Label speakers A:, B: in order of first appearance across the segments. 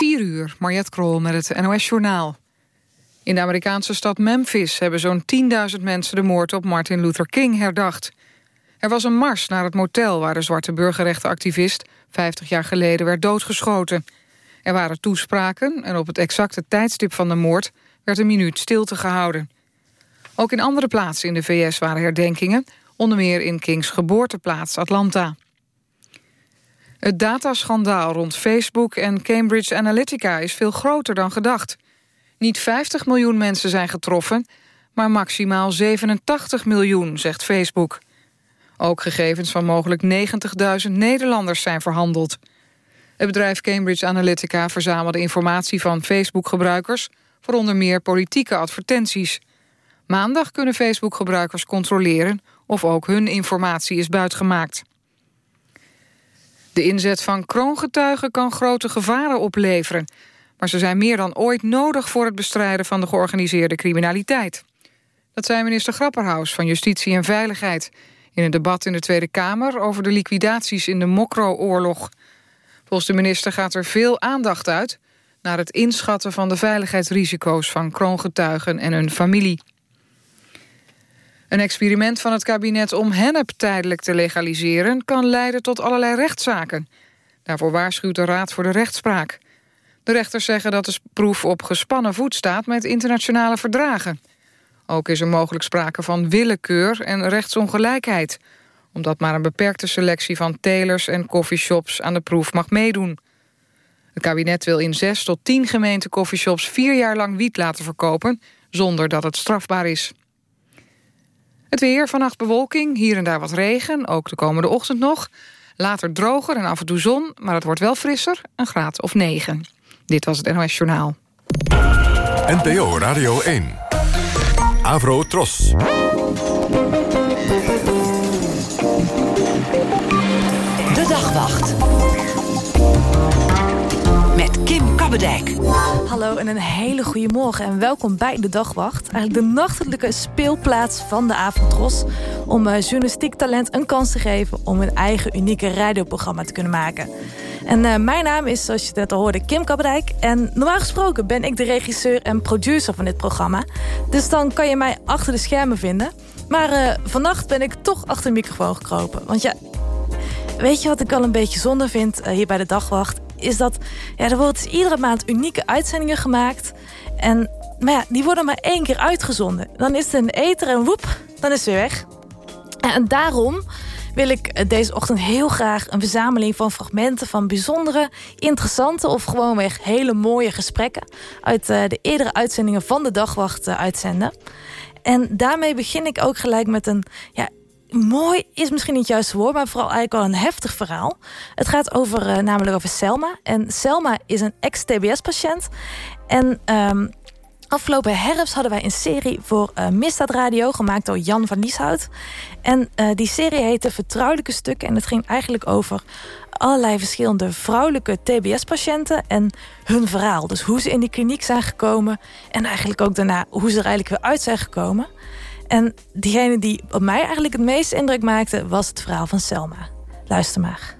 A: 4 uur, Mariette Krol met het NOS Journaal. In de Amerikaanse stad Memphis hebben zo'n 10.000 mensen... de moord op Martin Luther King herdacht. Er was een mars naar het motel waar de zwarte burgerrechtenactivist... 50 jaar geleden werd doodgeschoten. Er waren toespraken en op het exacte tijdstip van de moord... werd een minuut stilte gehouden. Ook in andere plaatsen in de VS waren herdenkingen... onder meer in Kings geboorteplaats Atlanta. Het dataschandaal rond Facebook en Cambridge Analytica is veel groter dan gedacht. Niet 50 miljoen mensen zijn getroffen, maar maximaal 87 miljoen, zegt Facebook. Ook gegevens van mogelijk 90.000 Nederlanders zijn verhandeld. Het bedrijf Cambridge Analytica verzamelde informatie van Facebook-gebruikers... voor onder meer politieke advertenties. Maandag kunnen Facebook-gebruikers controleren... of ook hun informatie is buitgemaakt. De inzet van kroongetuigen kan grote gevaren opleveren. Maar ze zijn meer dan ooit nodig voor het bestrijden van de georganiseerde criminaliteit. Dat zei minister Grapperhaus van Justitie en Veiligheid... in een debat in de Tweede Kamer over de liquidaties in de Mokro-oorlog. Volgens de minister gaat er veel aandacht uit... naar het inschatten van de veiligheidsrisico's van kroongetuigen en hun familie. Een experiment van het kabinet om hennep tijdelijk te legaliseren... kan leiden tot allerlei rechtszaken. Daarvoor waarschuwt de Raad voor de Rechtspraak. De rechters zeggen dat de proef op gespannen voet staat... met internationale verdragen. Ook is er mogelijk sprake van willekeur en rechtsongelijkheid... omdat maar een beperkte selectie van telers en coffeeshops... aan de proef mag meedoen. Het kabinet wil in zes tot tien gemeenten coffeeshops... vier jaar lang wiet laten verkopen... zonder dat het strafbaar is. Het weer, vannacht bewolking, hier en daar wat regen, ook de komende ochtend nog. Later droger en af en toe zon, maar het wordt wel frisser, een graad of 9. Dit was het NOS Journaal.
B: NPO Radio 1. Avro Tros.
C: De Dagwacht.
D: Hallo en een hele goede morgen en welkom bij De Dagwacht. Eigenlijk de nachtelijke speelplaats van de Avondros... om uh, journalistiek talent een kans te geven... om een eigen unieke radioprogramma te kunnen maken. En uh, mijn naam is, zoals je net al hoorde, Kim Kabbedijk. En normaal gesproken ben ik de regisseur en producer van dit programma. Dus dan kan je mij achter de schermen vinden. Maar uh, vannacht ben ik toch achter de microfoon gekropen. Want ja, weet je wat ik al een beetje zonde vind hier bij De Dagwacht? Is dat ja, er wordt iedere maand unieke uitzendingen gemaakt. En maar ja, die worden maar één keer uitgezonden. Dan is het een eter en woep, dan is weer weg. En daarom wil ik deze ochtend heel graag een verzameling van fragmenten... van bijzondere, interessante of gewoonweg hele mooie gesprekken... uit eh, de eerdere uitzendingen van de Dagwacht eh, uitzenden. En daarmee begin ik ook gelijk met een ja, mooi is misschien niet het juiste woord, maar vooral eigenlijk wel een heftig verhaal. Het gaat over, uh, namelijk over Selma. En Selma is een ex-TBS-patiënt. En um, afgelopen herfst hadden wij een serie voor uh, Misdaad Radio... gemaakt door Jan van Nieshout. En uh, die serie heette Vertrouwelijke Stukken. En het ging eigenlijk over allerlei verschillende vrouwelijke TBS-patiënten... en hun verhaal. Dus hoe ze in die kliniek zijn gekomen... en eigenlijk ook daarna hoe ze er eigenlijk weer uit zijn gekomen... En diegene die op mij eigenlijk het meeste indruk maakte... was het verhaal van Selma. Luister maar.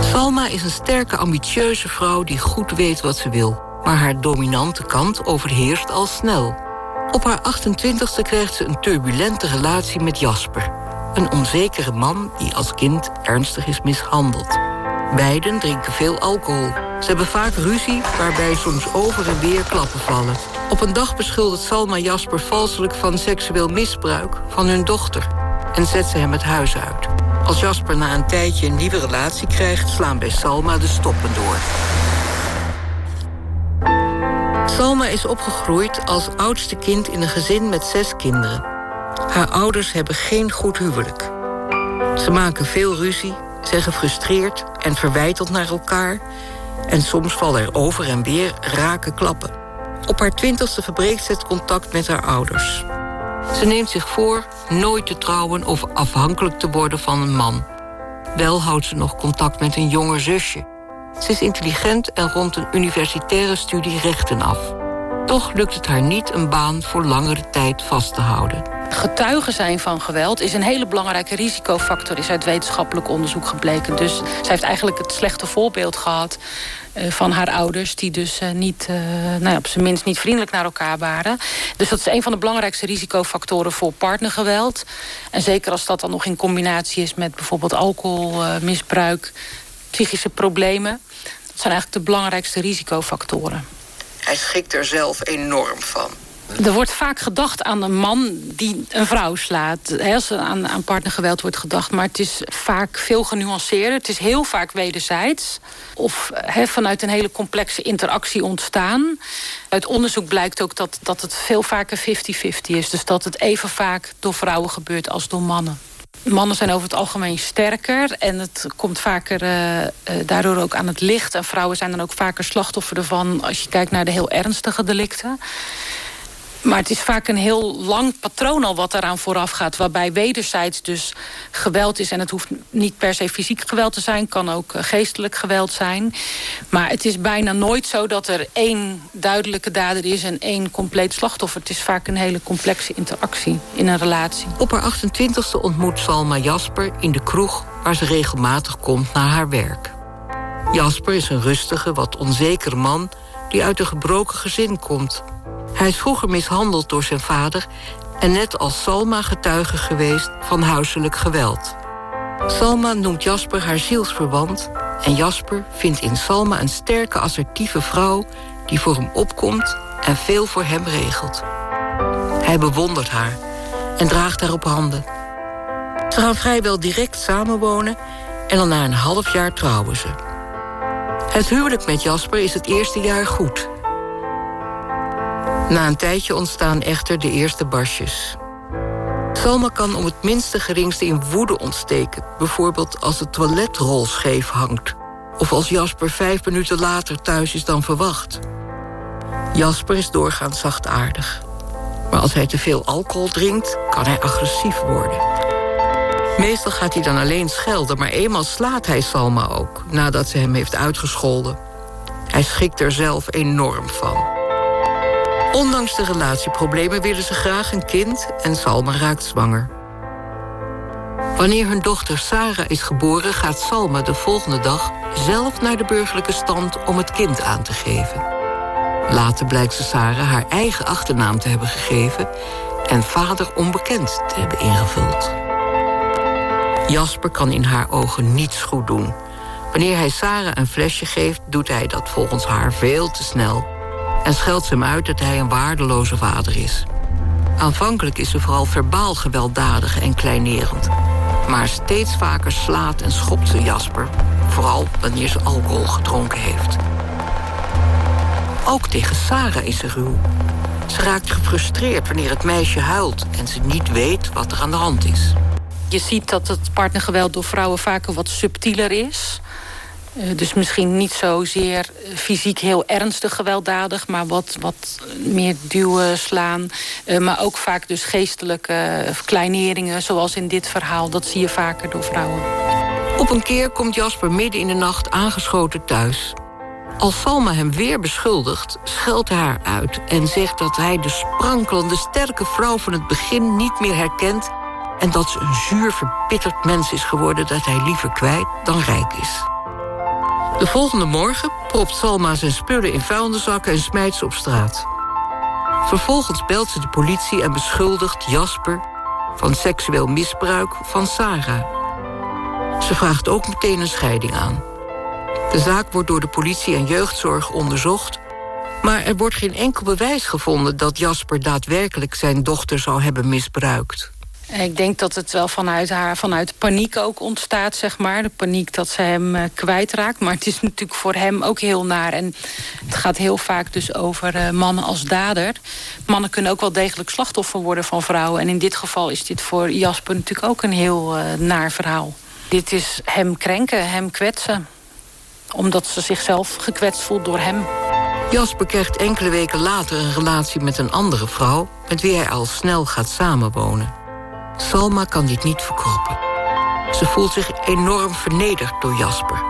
E: Selma is een sterke, ambitieuze vrouw die goed weet wat ze wil. Maar haar dominante kant overheerst al snel. Op haar 28e krijgt ze een turbulente relatie met Jasper. Een onzekere man die als kind ernstig is mishandeld. Beiden drinken veel alcohol. Ze hebben vaak ruzie, waarbij soms over en weer klappen vallen. Op een dag beschuldigt Salma Jasper valselijk van seksueel misbruik van hun dochter. En zet ze hem het huis uit. Als Jasper na een tijdje een nieuwe relatie krijgt... slaan bij Salma de stoppen door. Salma is opgegroeid als oudste kind in een gezin met zes kinderen. Haar ouders hebben geen goed huwelijk. Ze maken veel ruzie zijn gefrustreerd en verwijteld naar elkaar... en soms vallen er over en weer rake klappen. Op haar twintigste verbreekt ze het contact met haar ouders. Ze neemt zich voor nooit te trouwen of afhankelijk te worden van een man. Wel houdt ze nog contact met een jonger zusje. Ze is intelligent en rond een universitaire studie rechten af. Toch lukt het haar niet een baan voor langere tijd vast te houden.
F: Getuige zijn van geweld is een hele belangrijke risicofactor, is uit wetenschappelijk onderzoek gebleken. Dus zij heeft eigenlijk het slechte voorbeeld gehad eh, van haar ouders... die dus uh, niet, uh, nou ja, op zijn minst niet vriendelijk naar elkaar waren. Dus dat is een van de belangrijkste risicofactoren voor partnergeweld. En zeker als dat dan nog in combinatie is met bijvoorbeeld alcoholmisbruik... psychische problemen. Dat zijn eigenlijk de belangrijkste risicofactoren.
E: Hij schikt er zelf enorm van.
F: Er wordt vaak gedacht aan een man die een vrouw slaat. Er aan, aan partnergeweld wordt gedacht. Maar het is vaak veel genuanceerder. Het is heel vaak wederzijds. Of vanuit een hele complexe interactie ontstaan. Uit onderzoek blijkt ook dat, dat het veel vaker 50-50 is. Dus dat het even vaak door vrouwen gebeurt als door mannen. Mannen zijn over het algemeen sterker en het komt vaker uh, uh, daardoor ook aan het licht. En vrouwen zijn dan ook vaker slachtoffer ervan als je kijkt naar de heel ernstige delicten. Maar het is vaak een heel lang patroon al wat eraan vooraf gaat. Waarbij wederzijds dus geweld is. En het hoeft niet per se fysiek geweld te zijn. kan ook eh, geestelijk geweld zijn. Maar het is bijna nooit zo dat er één duidelijke dader is... en één compleet slachtoffer. Het is vaak een hele complexe interactie in een relatie.
E: Op haar 28e ontmoet Salma Jasper in de kroeg... waar ze regelmatig komt naar haar werk. Jasper is een rustige, wat onzekere man... die uit een gebroken gezin komt... Hij is vroeger mishandeld door zijn vader... en net als Salma getuige geweest van huiselijk geweld. Salma noemt Jasper haar zielsverwant... en Jasper vindt in Salma een sterke, assertieve vrouw... die voor hem opkomt en veel voor hem regelt. Hij bewondert haar en draagt haar op handen. Ze gaan vrijwel direct samenwonen... en dan na een half jaar trouwen ze. Het huwelijk met Jasper is het eerste jaar goed... Na een tijdje ontstaan echter de eerste barsjes. Salma kan om het minste geringste in woede ontsteken. Bijvoorbeeld als de toiletrol scheef hangt. Of als Jasper vijf minuten later thuis is dan verwacht. Jasper is doorgaans zachtaardig. Maar als hij te veel alcohol drinkt, kan hij agressief worden. Meestal gaat hij dan alleen schelden, maar eenmaal slaat hij Salma ook... nadat ze hem heeft uitgescholden. Hij schikt er zelf enorm van. Ondanks de relatieproblemen willen ze graag een kind en Salma raakt zwanger. Wanneer hun dochter Sarah is geboren, gaat Salma de volgende dag zelf naar de burgerlijke stand om het kind aan te geven. Later blijkt ze Sarah haar eigen achternaam te hebben gegeven en vader onbekend te hebben ingevuld. Jasper kan in haar ogen niets goed doen. Wanneer hij Sarah een flesje geeft, doet hij dat volgens haar veel te snel en scheldt ze hem uit dat hij een waardeloze vader is. Aanvankelijk is ze vooral verbaal gewelddadig en kleinerend. Maar steeds vaker slaat en schopt ze Jasper, vooral wanneer ze alcohol gedronken heeft. Ook tegen Sarah is ze ruw. Ze raakt gefrustreerd wanneer het meisje huilt en ze niet weet wat er aan de hand is.
F: Je ziet dat het partnergeweld door vrouwen vaker wat subtieler is. Eh, dus misschien niet zozeer eh, fysiek heel ernstig gewelddadig... maar wat, wat meer duwen, slaan. Uh, maar ook vaak dus geestelijke kleineringen, zoals in dit verhaal. Dat zie je vaker door vrouwen.
E: Op een keer komt Jasper midden in de nacht aangeschoten thuis. Als Salma hem weer beschuldigt, scheldt hij haar uit... en zegt dat hij de sprankelende, sterke vrouw van het begin niet meer herkent... en dat ze een zuur, verbitterd mens is geworden... dat hij liever kwijt dan rijk is. De volgende morgen propt Salma zijn spullen in vuilniszakken en smijt ze op straat. Vervolgens belt ze de politie en beschuldigt Jasper van seksueel misbruik van Sarah. Ze vraagt ook meteen een scheiding aan. De zaak wordt door de politie en jeugdzorg onderzocht... maar er wordt geen enkel bewijs gevonden dat Jasper daadwerkelijk zijn dochter zou hebben misbruikt.
F: Ik denk dat het wel vanuit haar, vanuit paniek ook ontstaat, zeg maar. De paniek dat ze hem uh, kwijtraakt. Maar het is natuurlijk voor hem ook heel naar. En het gaat heel vaak dus over uh, mannen als dader. Mannen kunnen ook wel degelijk slachtoffer worden van vrouwen. En in dit geval is dit voor Jasper natuurlijk ook een heel naar verhaal. Dit is hem krenken, hem kwetsen. Omdat ze zichzelf gekwetst voelt door hem.
E: Jasper krijgt enkele weken later een relatie met een andere vrouw... met wie hij al snel gaat samenwonen. Salma kan dit niet verkroppen. Ze voelt zich enorm vernederd door Jasper.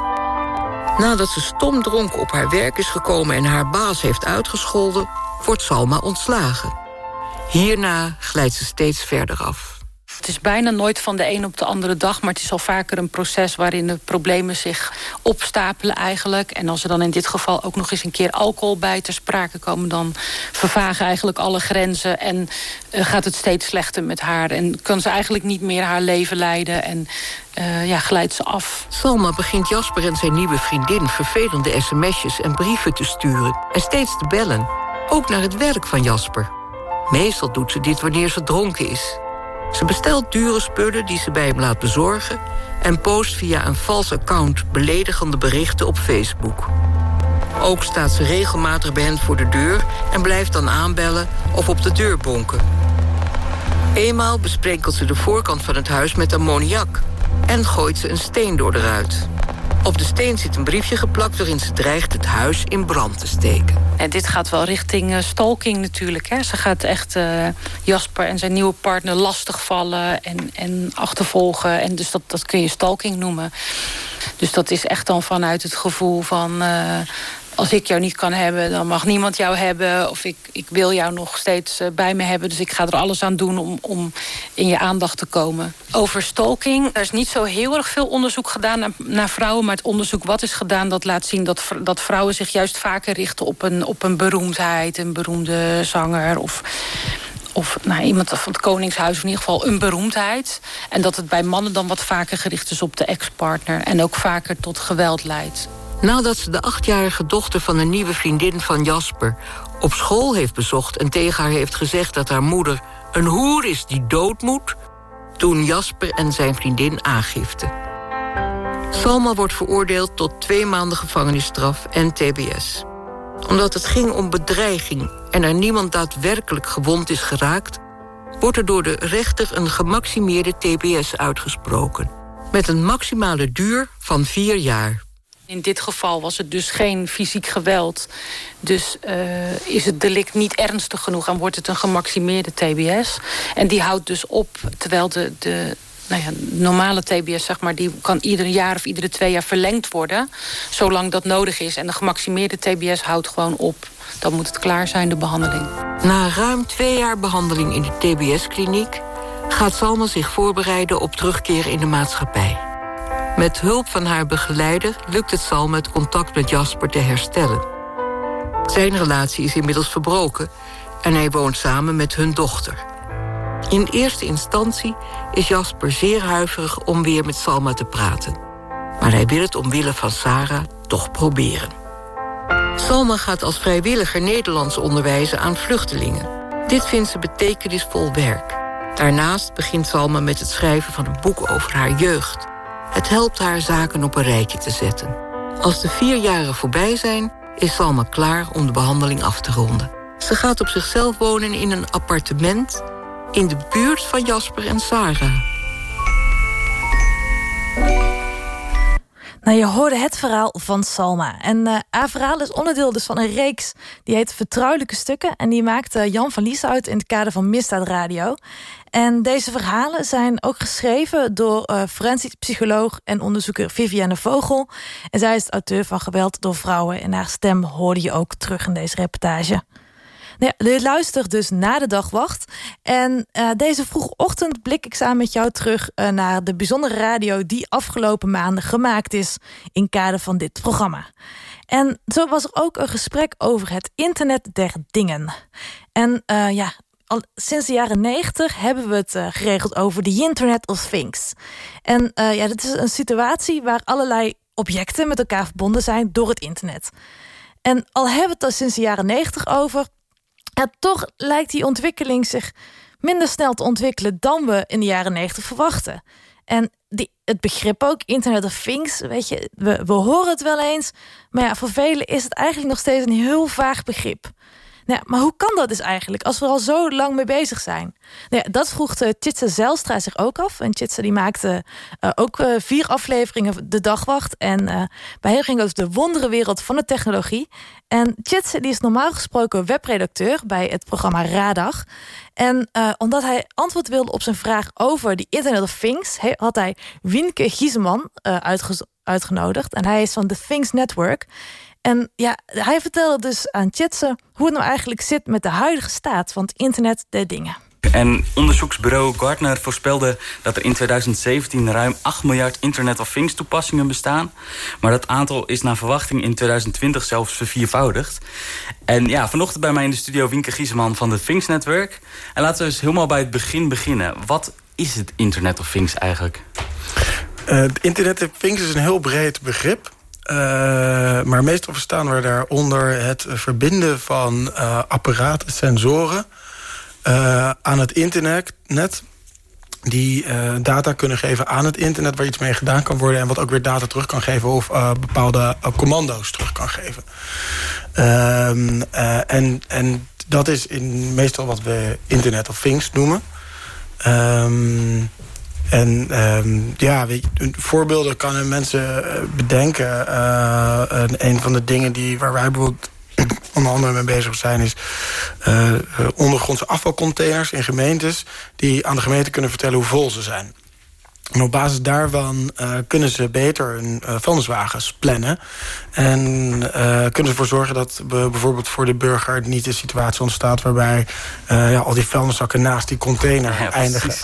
E: Nadat ze stom dronken op haar werk is gekomen en haar baas heeft uitgescholden... wordt Salma ontslagen. Hierna glijdt ze steeds verder af.
F: Het is bijna nooit van de een op de andere dag... maar het is al vaker een proces waarin de problemen zich opstapelen eigenlijk. En als er dan in dit geval ook nog eens een keer alcohol bij ter sprake komen... dan vervagen eigenlijk alle grenzen en uh, gaat het steeds slechter met haar. En kan ze eigenlijk niet meer haar leven leiden en uh, ja, glijdt ze af.
E: Salma begint Jasper en zijn nieuwe vriendin vervelende sms'jes en brieven te sturen... en steeds te bellen, ook naar het werk van Jasper. Meestal doet ze dit wanneer ze dronken is... Ze bestelt dure spullen die ze bij hem laat bezorgen... en post via een vals account beledigende berichten op Facebook. Ook staat ze regelmatig bij hen voor de deur... en blijft dan aanbellen of op de deur bonken. Eenmaal besprenkelt ze de voorkant van het huis met ammoniak... en gooit ze een steen door de ruit. Op de steen zit een briefje geplakt waarin ze dreigt het huis in brand te steken.
F: En dit gaat wel richting uh, stalking natuurlijk. Hè. Ze gaat echt uh, Jasper en zijn nieuwe partner lastigvallen en, en achtervolgen. En dus dat, dat kun je stalking noemen. Dus dat is echt dan vanuit het gevoel van... Uh, als ik jou niet kan hebben, dan mag niemand jou hebben. Of ik, ik wil jou nog steeds uh, bij me hebben. Dus ik ga er alles aan doen om, om in je aandacht te komen. Over stalking, er is niet zo heel erg veel onderzoek gedaan naar, naar vrouwen. Maar het onderzoek wat is gedaan, dat laat zien dat, dat vrouwen zich juist vaker richten op een, op een beroemdheid. Een beroemde zanger of of nou, iemand van het Koningshuis, in ieder geval een beroemdheid. En dat het bij mannen dan wat vaker gericht is op de ex-partner. En ook vaker tot geweld leidt.
E: Nadat ze de achtjarige dochter van een nieuwe vriendin van Jasper... op school heeft bezocht en tegen haar heeft gezegd dat haar moeder... een hoer is die dood moet... toen Jasper en zijn vriendin aangifte. Salma wordt veroordeeld tot twee maanden gevangenisstraf en tbs. Omdat het ging om bedreiging en er niemand daadwerkelijk gewond is geraakt... wordt er door de rechter een gemaximeerde tbs uitgesproken... met een maximale duur van vier jaar.
F: In dit geval was het dus geen fysiek geweld. Dus uh, is het delict niet ernstig genoeg en wordt het een gemaximeerde TBS. En die houdt dus op, terwijl de, de nou ja, normale TBS, zeg maar, die kan ieder jaar of iedere twee jaar verlengd worden. Zolang dat nodig is. En de gemaximeerde TBS houdt gewoon op. Dan moet het klaar zijn, de behandeling.
E: Na ruim twee jaar behandeling in de TBS-kliniek... gaat Salma zich voorbereiden op terugkeer in de maatschappij. Met hulp van haar begeleider lukt het Salma het contact met Jasper te herstellen. Zijn relatie is inmiddels verbroken en hij woont samen met hun dochter. In eerste instantie is Jasper zeer huiverig om weer met Salma te praten. Maar hij wil het omwille van Sarah toch proberen. Salma gaat als vrijwilliger Nederlands onderwijzen aan vluchtelingen. Dit vindt ze betekenisvol werk. Daarnaast begint Salma met het schrijven van een boek over haar jeugd. Het helpt haar zaken op een rijtje te zetten. Als de vier jaren voorbij zijn, is Salma klaar om de behandeling af te ronden. Ze gaat op zichzelf wonen in een appartement in de buurt van Jasper en Sarah.
D: Nou, je hoorde het verhaal van Salma. En uh, haar verhaal is onderdeel dus van een reeks die heet Vertrouwelijke Stukken. En die maakte Jan van Lies uit in het kader van Misdaad Radio. En deze verhalen zijn ook geschreven door uh, forensisch psycholoog en onderzoeker Viviane Vogel. En zij is de auteur van Geweld door Vrouwen. En haar stem hoorde je ook terug in deze reportage. Nou luistert dus na de dagwacht. En uh, deze vroege ochtend blik ik samen met jou terug uh, naar de bijzondere radio die afgelopen maanden gemaakt is in kader van dit programma. En zo was er ook een gesprek over het internet der dingen. En uh, ja, al sinds de jaren negentig hebben we het geregeld over de Internet of Things. En ja, dat is een situatie waar allerlei objecten met elkaar verbonden zijn door het internet. En al hebben we het er sinds de jaren negentig over, ja, toch lijkt die ontwikkeling zich minder snel te ontwikkelen dan we in de jaren negentig verwachten. En die, het begrip ook, Internet of Things, weet je, we, we horen het wel eens, maar ja, voor velen is het eigenlijk nog steeds een heel vaag begrip. Nou, maar hoe kan dat dus eigenlijk, als we al zo lang mee bezig zijn? Nou dat vroeg uh, Tjitse Zelstra zich ook af. En Tjitse die maakte uh, ook uh, vier afleveringen de dagwacht. En bij hem ging het over de wonderenwereld van de technologie. En Tjitse die is normaal gesproken webredacteur bij het programma Radag. En omdat hij antwoord wilde op zijn vraag over die Internet of Things... had hij Wienke Gieseman uitgenodigd. En hij is van The Things Network... En ja, hij vertelde dus aan Tjetse hoe het nou eigenlijk zit met de huidige staat van het internet der dingen.
G: En onderzoeksbureau Gartner voorspelde dat er in 2017 ruim 8 miljard Internet of Things toepassingen bestaan. Maar dat aantal is naar verwachting in 2020 zelfs verviervoudigd. En ja, vanochtend bij mij in de studio Wienke Gieseman van de Things Network. En laten we eens helemaal bij het begin beginnen. Wat is het Internet of Things eigenlijk?
H: Uh, het Internet of Things is een heel breed begrip. Uh, maar meestal verstaan we daaronder het verbinden van uh, apparaten, sensoren uh, aan het internet. Net, die data kunnen geven aan het internet... waar iets mee gedaan kan worden... en wat ook weer data terug kan geven... of bepaalde commando's terug kan geven. Ehm, en, en dat is in meestal wat we Internet of Things noemen. Um, en um, ja, voorbeelden kunnen mensen bedenken. Uh, een van de dingen die, waar wij bijvoorbeeld onder andere mee bezig zijn... is uh, ondergrondse afvalcontainers in gemeentes... die aan de gemeente kunnen vertellen hoe vol ze zijn. En op basis daarvan uh, kunnen ze beter hun uh, vuilniswagens plannen. En uh, kunnen ze ervoor zorgen dat bijvoorbeeld voor de burger niet de situatie ontstaat... waarbij ja, al die vuilniszakken naast die container ja, eindigen.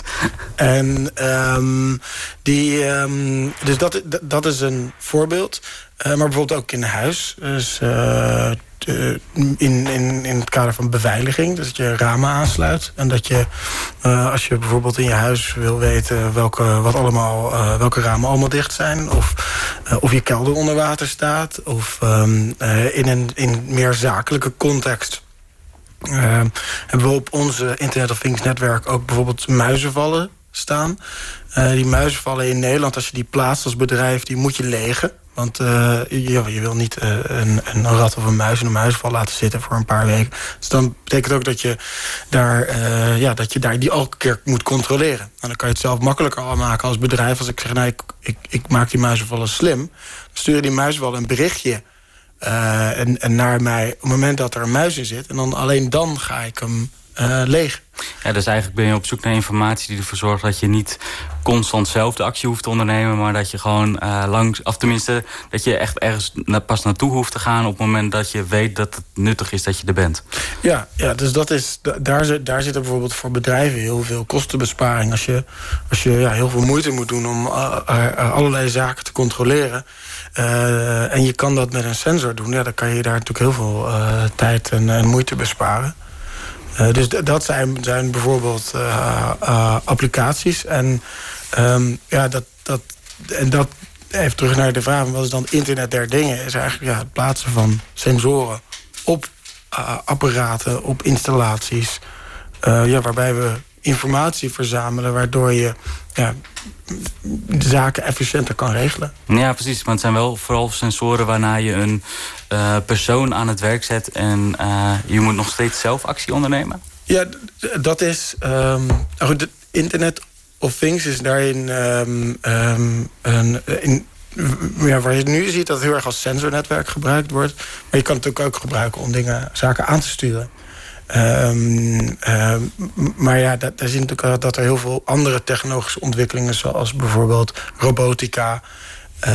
H: En um, die, um, dus dat, dat is een voorbeeld. Maar bijvoorbeeld ook in huis. Dus uh, in, in, in het kader van beveiliging. Dus dat je ramen aansluit. En dat je, als je bijvoorbeeld in je huis wil weten... welke, wat allemaal, welke ramen allemaal dicht zijn... of, of je kelder onder water staat... of um, in een in meer zakelijke context... hebben we op onze Internet of Things netwerk ook bijvoorbeeld muizenvallen staan. die muizenvallen in Nederland, als je die plaatst als bedrijf... die moet je legen. Want uh, je, je, wil niet uh, een, een, rat of een muis in een muisval laten zitten voor een paar weken. Dus dan betekent ook dat je daar, uh, ja, dat je daar die elke keer moet controleren. En dan kan je het zelf makkelijker maken als bedrijf. Als ik zeg, nou, ik, ik, maak die muizenvallen slim. Dan sturen die muizenvallen een berichtje en naar mij op het moment dat er een muis in zit. En dan alleen dan ga ik hem uh, leeg.
G: Ja, dus eigenlijk ben je op zoek naar informatie die ervoor zorgt... dat je niet constant zelf de actie hoeft te ondernemen... maar dat je gewoon uh, langs... of tenminste, dat je echt ergens na, pas naartoe hoeft te gaan... op het moment dat je weet dat het nuttig is dat je er bent.
H: Ja, ja dus dat is, daar, daar zit er bijvoorbeeld voor bedrijven heel veel kostenbesparing. Als je, als je ja, heel veel moeite moet doen om uh, allerlei zaken te controleren... En je kan dat met een sensor doen. Ja, dan kan je daar natuurlijk heel veel tijd en, en moeite besparen. Uh, dus dat zijn, zijn bijvoorbeeld uh, uh, applicaties. En, um, ja, dat, dat, en dat even terug naar de vraag... wat is dan internet der dingen? Is eigenlijk ja, het plaatsen van sensoren op apparaten, op installaties... ja, waarbij we informatie verzamelen... waardoor je ja, de zaken efficiënter kan regelen.
G: Ja, precies. Maar het zijn wel vooral sensoren waarna je een uh, persoon aan het werk zet... en uh, je moet nog steeds zelf actie ondernemen?
H: Ja, dat is... Um, goed, Internet of Things is daarin... Um, um, een, in, ja, waar je nu ziet dat het heel erg als sensornetwerk gebruikt wordt. Maar je kan het ook, ook gebruiken om dingen, zaken aan te sturen. Um, um, maar ja, daar zie je natuurlijk dat er heel veel andere technologische ontwikkelingen... zoals bijvoorbeeld robotica... Uh,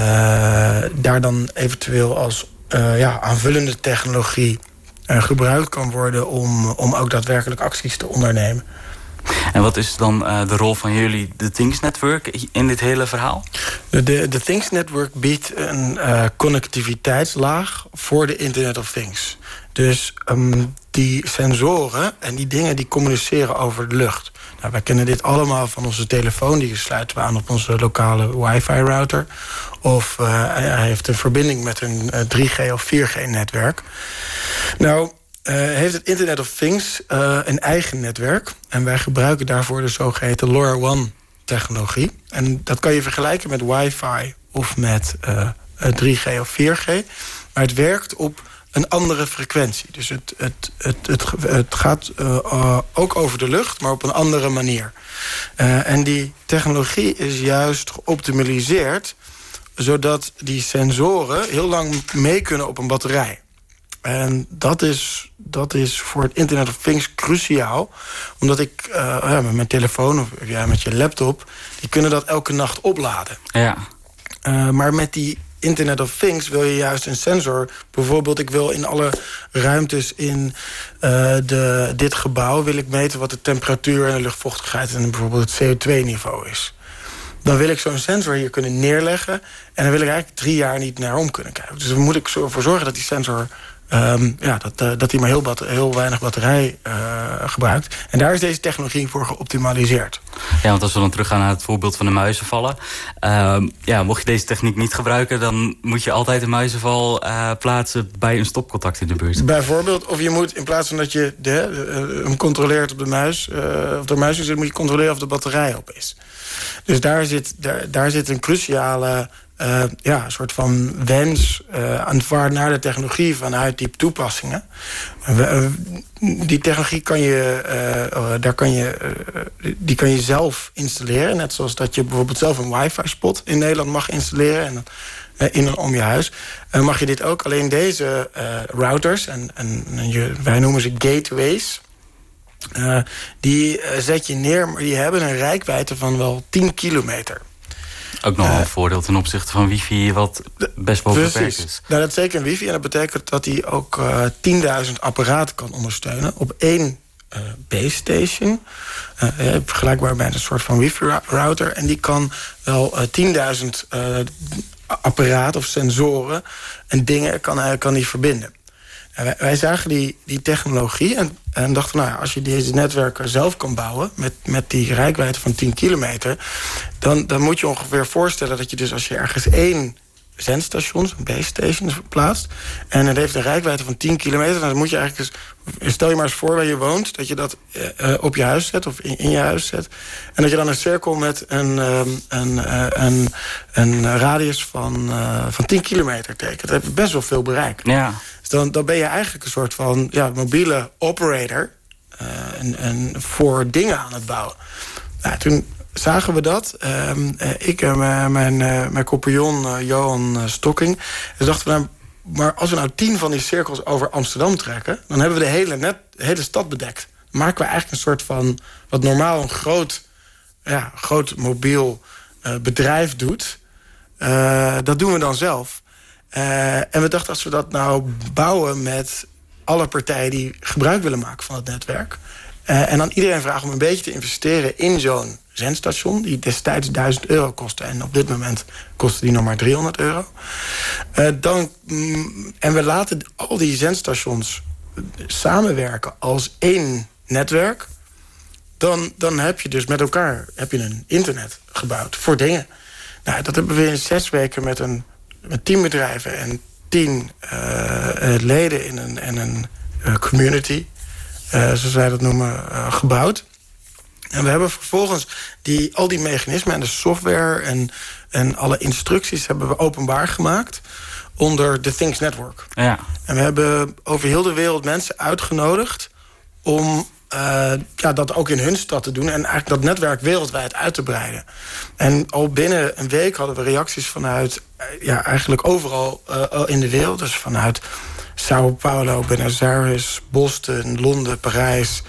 H: daar dan eventueel als uh, ja, aanvullende technologie uh, gebruikt kan worden... Om, om ook daadwerkelijk acties te ondernemen.
G: En wat is dan uh, de rol van jullie, de Things Network, in dit hele verhaal?
H: De, de, de Things Network biedt een uh, connectiviteitslaag voor de Internet of Things. Dus um, die sensoren en die dingen die communiceren over de lucht. Nou, wij kennen dit allemaal van onze telefoon. Die sluiten we aan op onze lokale wifi-router. Of uh, hij heeft een verbinding met een 3G of 4G-netwerk. Nou, uh, heeft het Internet of Things een eigen netwerk. En wij gebruiken daarvoor de zogeheten LoRaWAN-technologie. En dat kan je vergelijken met wifi of met 3G of 4G. Maar het werkt op een andere frequentie. Dus het, het, het, het, het gaat uh, ook over de lucht, maar op een andere manier. Uh, en die technologie is juist geoptimaliseerd... zodat die sensoren heel lang mee kunnen op een batterij. En dat is, dat is voor het Internet of Things cruciaal. Omdat ik uh, ja, met mijn telefoon of ja, met je laptop... die kunnen dat elke nacht opladen.
G: Ja.
H: maar met die Internet of Things wil je juist een sensor. Bijvoorbeeld, ik wil in alle ruimtes in uh, de, dit gebouw... wil ik meten wat de temperatuur en de luchtvochtigheid... en bijvoorbeeld het CO2-niveau is. Dan wil ik zo'n sensor hier kunnen neerleggen... en dan wil ik eigenlijk drie jaar niet naar om kunnen kijken. Dus dan moet ik ervoor zorgen dat die sensor Um, ja, dat, uh, dat hij maar heel, bat, heel weinig batterij uh, gebruikt. En daar is deze technologie voor geoptimaliseerd.
G: Ja, want als we dan teruggaan naar het voorbeeld van de muizenvallen. Uh, ja, mocht je deze techniek niet gebruiken... dan moet je altijd een muizenval uh, plaatsen bij een stopcontact in de buurt.
H: Bijvoorbeeld, of je moet in plaats van dat je de, hem controleert op de muis... of de muis zit, moet je controleren of de batterij op is. Dus daar zit, daar, daar zit een cruciale uh, ja, een soort van wens uh, aanvaard naar de technologie vanuit die toepassingen. Uh, die technologie kan je, daar kan je, die kan je zelf installeren. Net zoals dat je bijvoorbeeld zelf een wifi-spot in Nederland mag installeren. En in en om je huis. mag je dit ook. Alleen deze routers, en, wij noemen ze gateways... die zet je neer, maar die hebben een rijkwijde van wel 10 kilometer.
G: Ook nog een voordeel ten opzichte van wifi wat best wel beperkt is.
H: Nou, dat is zeker een wifi en dat betekent dat hij ook uh, eh, 10.000 apparaten kan ondersteunen... op één uh, base station. Uh, vergelijkbaar met een soort van wifi-router. En die kan wel 10.000 apparaten of sensoren en dingen kan, kan die verbinden. Wij, zagen die, die technologie en, en dachten... nou, als je deze netwerken zelf kan bouwen... met, met die rijkwijde van 10 kilometer... Dan, dan moet je ongeveer voorstellen dat je dus als je ergens één zendstations, een base station plaatst... en het heeft een rijkwijde van 10 kilometer... dan moet je eigenlijk eens... stel je maar eens voor waar je woont... dat je dat uh, op je huis zet of in, in, je huis zet... en dat je dan een cirkel met een, um, een, uh, een, een radius van, uh, van 10 kilometer tekent. Dat heeft best wel veel bereik.
G: Ja.
H: Dus dan, dan ben je eigenlijk een soort van ja, mobiele operator... en, en voor dingen aan het bouwen. Nou, toen zagen we dat. Ehm, eh, ik en mijn, mijn, eh, compagnon uh, Johan Stokking. Dus dachten we, nou, maar als we nou tien van die cirkels over Amsterdam trekken... dan hebben we de hele, net, hele stad bedekt. Dan maken we eigenlijk een soort van... wat normaal een groot, ja, groot mobiel bedrijf doet... dat doen we dan zelf. en we dachten, als we dat nou bouwen met alle partijen... die gebruik willen maken van het netwerk... en dan iedereen vragen om een beetje te investeren in zo'n zendstation... die destijds 1000 euro kostte. En op dit moment kostte die nog maar 300 euro. Uh, dan, mm, en we laten al die zendstations samenwerken als één netwerk... Dan, dan heb je dus met elkaar heb je een internet gebouwd voor dingen. Nou, dat hebben we in zes weken met, een, met tien bedrijven en tien uh, leden in een, in een community... zoals wij dat noemen, gebouwd. En we hebben vervolgens die, al die mechanismen en de software... en, en alle instructies hebben we openbaar gemaakt onder de Things Network.
G: Ja.
H: En we hebben over heel de wereld mensen uitgenodigd... om uh, ja, dat ook in hun stad te doen... en eigenlijk dat netwerk wereldwijd uit te breiden. En al binnen een week hadden we reacties vanuit... Uh, ja, eigenlijk overal uh, in de wereld. Dus vanuit Sao Paulo, Buenos Aires, Boston, Londen, Parijs...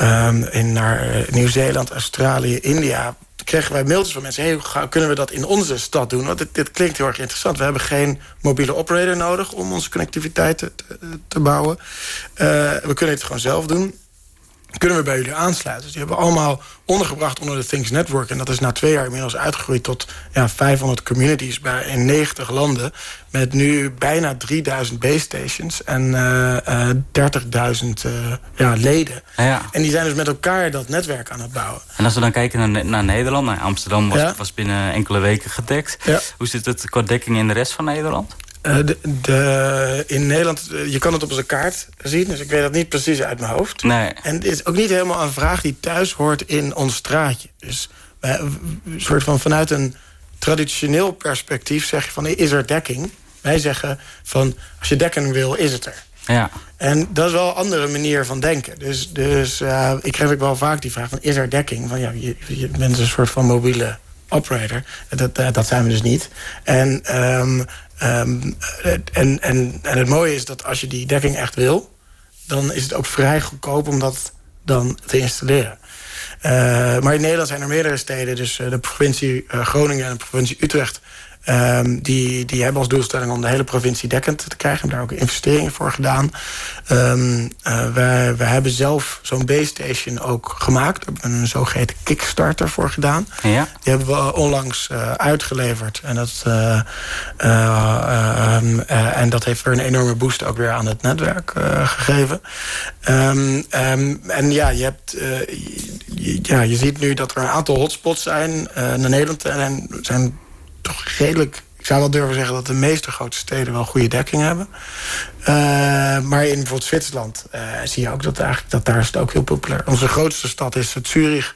H: Um, in naar uh, Nieuw-Zeeland, Australië, India kregen wij mailtjes van mensen... Hey, kunnen we dat in onze stad doen? Want dit, dit, klinkt heel erg interessant. We hebben geen mobiele operator nodig om onze connectiviteit te, te bouwen. Uh, we kunnen het gewoon zelf doen kunnen we bij jullie aansluiten. Dus die hebben we allemaal ondergebracht onder de Things Network. En dat is na twee jaar inmiddels uitgegroeid tot ja, 500 communities bij, in 90 landen. Met nu bijna 3000 base stations en uh, uh, 30.000 uh, ja, leden.
G: Ja.
H: En die zijn dus met elkaar dat netwerk aan het bouwen.
G: En als we dan kijken naar, naar Nederland, naar Amsterdam was, was binnen enkele weken gedekt. Hoe zit het qua dekking in de rest van Nederland?
H: Uh, de, de, in Nederland, uh, je kan het op onze kaart zien, dus ik weet dat niet precies uit mijn hoofd.
G: Nee.
H: En het is ook niet helemaal een vraag die thuis hoort in ons straatje. Dus wij, een soort van vanuit een traditioneel perspectief zeg je van, is er dekking? Wij zeggen van, als je dekking wil, is het er.
G: Ja.
H: En dat is wel een andere manier van denken. Dus, dus uh, ik krijg ook wel vaak die vraag van, is er dekking? Van, ja, je, je bent een soort van mobiele operator. Dat, dat zijn we dus niet. En... Um, Um, en, en, en het mooie is dat als je die dekking echt wil... dan is het ook vrij goedkoop om dat dan te installeren. Uh, maar in Nederland zijn er meerdere steden. Dus uh, de provincie uh, Groningen en de provincie Utrecht... Um, die, die hebben als doelstelling om de hele provincie dekkend te krijgen. We hebben daar ook investeringen voor gedaan. Um, uh, we, we hebben zelf zo'n base station ook gemaakt. Daar hebben we een zogeheten Kickstarter voor gedaan.
G: Ja.
H: Die hebben we onlangs uh, uitgeleverd. En dat, uh, um, en dat heeft weer een enorme boost ook weer aan het netwerk gegeven. En ja, je, hebt, je, ja, je ziet nu dat er een aantal hotspots zijn naar Nederland. En zijn toch redelijk... Ik zou wel durven zeggen dat de meeste grote steden wel goede dekking hebben. Uh, maar in bijvoorbeeld Zwitserland uh, zie je ook dat, eigenlijk, dat daar is het ook heel populair. Onze grootste stad is het Zurich.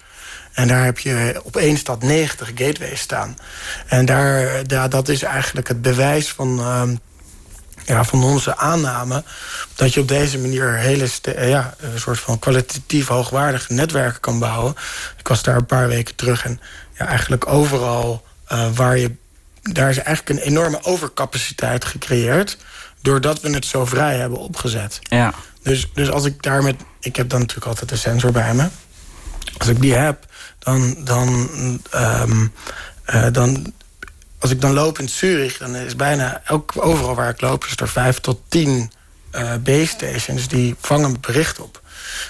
H: En daar heb je op één stad 90 gateways staan. En daar, daar, dat is eigenlijk het bewijs van... Uh, ja, van onze aanname dat je op deze manier hele ja, een soort van kwalitatief hoogwaardige netwerken kan bouwen. Ik was daar een paar weken terug en ja, eigenlijk overal waar je daar is eigenlijk een enorme overcapaciteit gecreëerd... doordat we het zo vrij hebben opgezet.
G: Ja.
H: Dus, dus als ik daar met... Ik heb dan natuurlijk altijd de sensor bij me. Als ik die heb, dan... dan, um, uh, dan als ik dan loop in Zurich, dan is bijna elk, overal waar ik loop... is er vijf tot tien uh, base stations die vangen bericht op.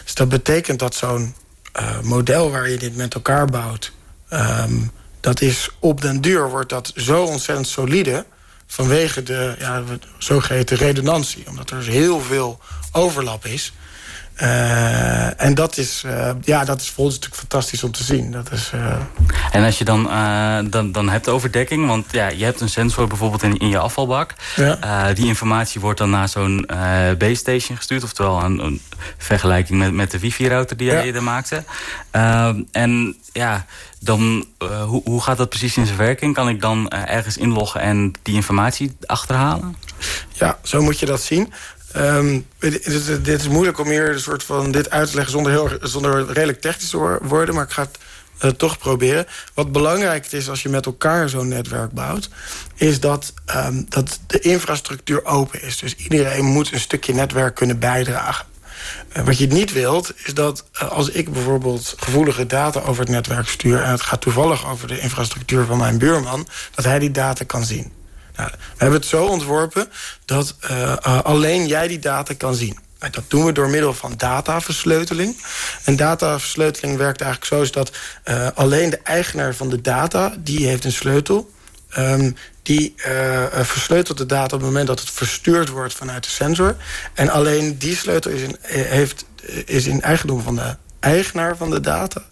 H: Dus dat betekent dat zo'n uh, model waar je dit met elkaar bouwt... Um, dat is op den duur wordt dat zo ontzettend solide... vanwege de ja, zogeheten redundantie. Omdat er dus heel veel overlap is. Uh, en dat is, uh, ja, dat is voor ons natuurlijk fantastisch om te zien. Dat is, uh...
G: En als je dan, dan, dan hebt overdekking, want ja, je hebt een sensor bijvoorbeeld in, in je afvalbak.
H: Ja.
G: die informatie wordt dan naar zo'n base station gestuurd. Oftewel een, een vergelijking met, met de wifi-router die jij eerder maakte. en ja, dan, hoe, hoe gaat dat precies in zijn werking? Kan ik dan ergens inloggen en die informatie achterhalen?
H: Ja, zo moet je dat zien. Um, dit, is moeilijk om hier een soort van dit uit te leggen zonder, heel, zonder redelijk technisch te worden, maar ik ga het uh, toch proberen. Wat belangrijk is als je met elkaar zo'n netwerk bouwt, is dat, um, dat de infrastructuur open is. Dus iedereen moet een stukje netwerk kunnen bijdragen. Uh, wat je niet wilt, is dat uh, als ik bijvoorbeeld gevoelige data over het netwerk stuur... en het gaat toevallig over de infrastructuur van mijn buurman... dat hij die data kan zien. We hebben het zo ontworpen dat uh, uh, alleen jij die data kan zien. Dat doen we door middel van dataversleuteling. En dataversleuteling werkt eigenlijk zo... dat uh, alleen de eigenaar van de data, die heeft een sleutel... Um, die versleutelt de data op het moment dat het verstuurd wordt vanuit de sensor. En alleen die sleutel is in, heeft, is in eigendom van de eigenaar van de data.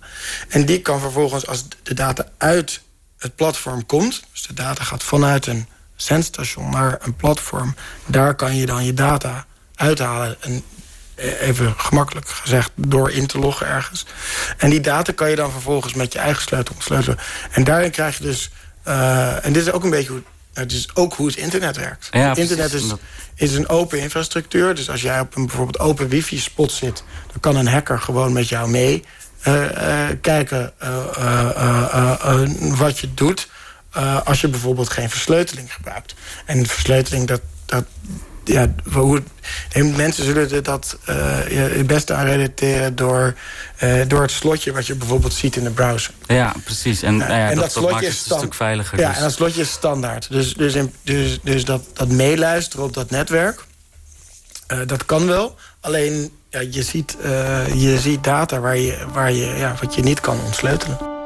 H: En die kan vervolgens, als de data uit het platform komt... dus de data gaat vanuit een zendstation naar een platform. Daar kan je dan je data uithalen. En even gemakkelijk gezegd, door in te loggen ergens. En die data kan je dan vervolgens met je eigen sleutel ontsleutelen. En daarin krijg je dus... Uh, en dit is ook een beetje hoe, het is ook hoe het internet werkt.
G: Ja,
H: het internet is, is een open infrastructuur. Dus als jij op een bijvoorbeeld open wifi-spot zit... dan kan een hacker gewoon met jou mee uh, uh, kijken wat je doet... Uh, als je bijvoorbeeld geen versleuteling gebruikt. En versleuteling, dat, dat, ja, hoe, mensen zullen dat uh, het beste aan relateren door, uh, door het slotje wat je bijvoorbeeld ziet in de browser.
G: Ja, precies. En, nou ja, en dat, dat, slotje maakt het is een stuk veiliger.
H: Ja,
G: dus.
H: en dat slotje is standaard. Dus, dus, in, dus, dus dat, dat meeluisteren op dat netwerk, dat kan wel. Alleen ja, je, ziet, je ziet data waar je, waar je, ja, wat je niet kan ontsleutelen.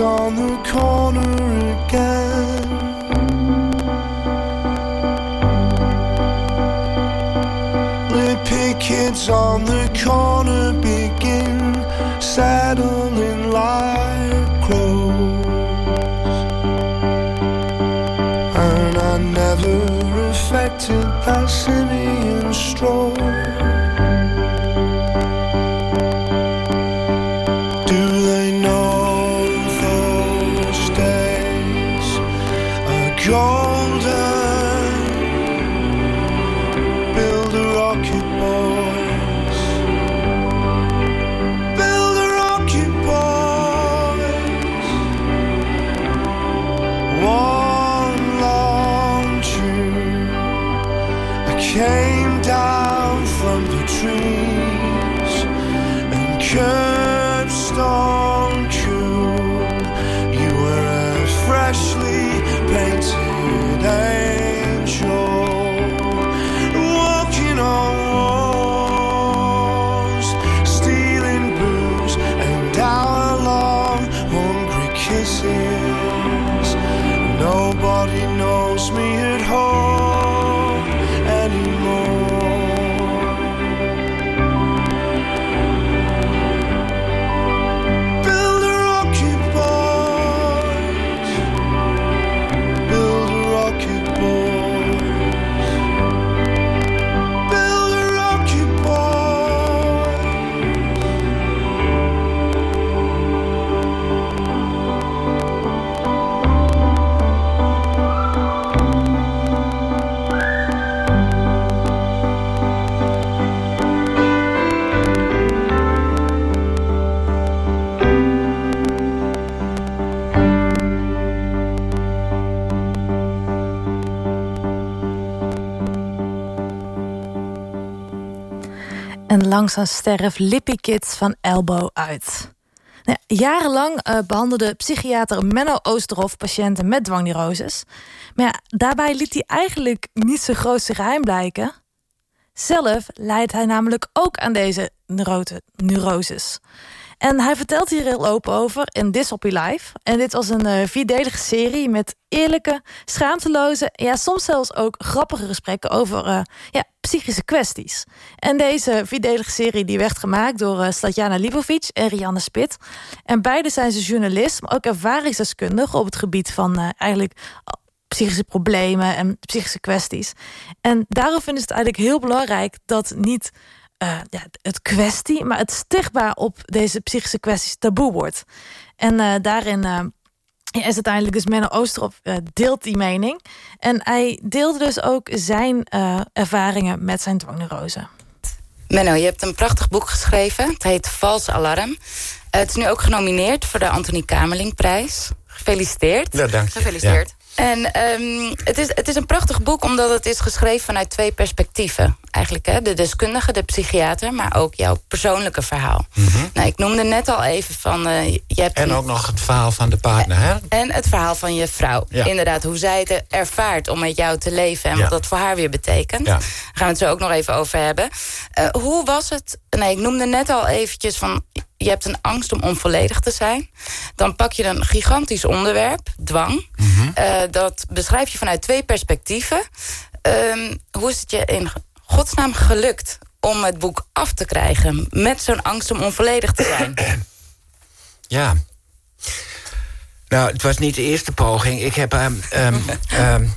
I: On the corner again. Lippy kids on the corner begin settling like crows. And I never affected that Simeon stroll.
D: Langzaam sterft Lippy Kids van Elbow uit. Nou, ja, jarenlang eh, behandelde psychiater Menno Oosterhof patiënten met dwangneuroses. Maar daarbij liet hij eigenlijk niet zijn grootste geheim blijken. Zelf leidt hij namelijk ook aan deze neuroses. En hij vertelt hier heel open over in This Op Live. En dit was een uh, vierdelige serie met eerlijke, schaamteloze... ja, soms zelfs ook grappige gesprekken over uh, ja, psychische kwesties. En deze vierdelige serie die werd gemaakt door uh, Slatjana Lipovic en Rianne Spit. En beide zijn ze journalist, maar ook ervaringsdeskundig... op het gebied van eigenlijk psychische problemen en psychische kwesties. En daarom vinden ze het eigenlijk heel belangrijk dat niet... Uh, ja, het kwestie, maar het stigma op deze psychische kwesties taboe wordt. En uh, daarin uh, is uiteindelijk dus Menno Oosterhoff deelt die mening. En hij deelde dus ook zijn ervaringen met zijn dwangneurose.
J: Menno, je hebt een prachtig boek geschreven. Het heet Vals Alarm. het is nu ook genomineerd voor de Antonie Kamerlingprijs. Gefeliciteerd.
K: Ja, dank je.
J: Gefeliciteerd. En um, het, is, het is een prachtig boek omdat het is geschreven vanuit twee perspectieven. Eigenlijk hè? de deskundige, de psychiater, maar ook jouw persoonlijke verhaal. Mm -hmm. nou, ik noemde net al even van... Uh, je hebt
K: en
J: een,
K: ook nog het verhaal van de partner, hè?
J: En het verhaal van je vrouw. Ja. Inderdaad, hoe zij het ervaart om met jou te leven... en ja. wat dat voor haar weer betekent. Ja. Daar gaan we het zo ook nog even over hebben. Uh, hoe was het... Nee, ik noemde net al eventjes van... je hebt een angst om onvolledig te zijn. Dan pak je een gigantisch onderwerp, dwang. Mm -hmm. uh, dat beschrijf je vanuit twee perspectieven. Um, hoe is het je in godsnaam gelukt om het boek af te krijgen... met zo'n angst om onvolledig te zijn?
K: Ja. Nou, het was niet de eerste poging. Ik heb... Um, um, um,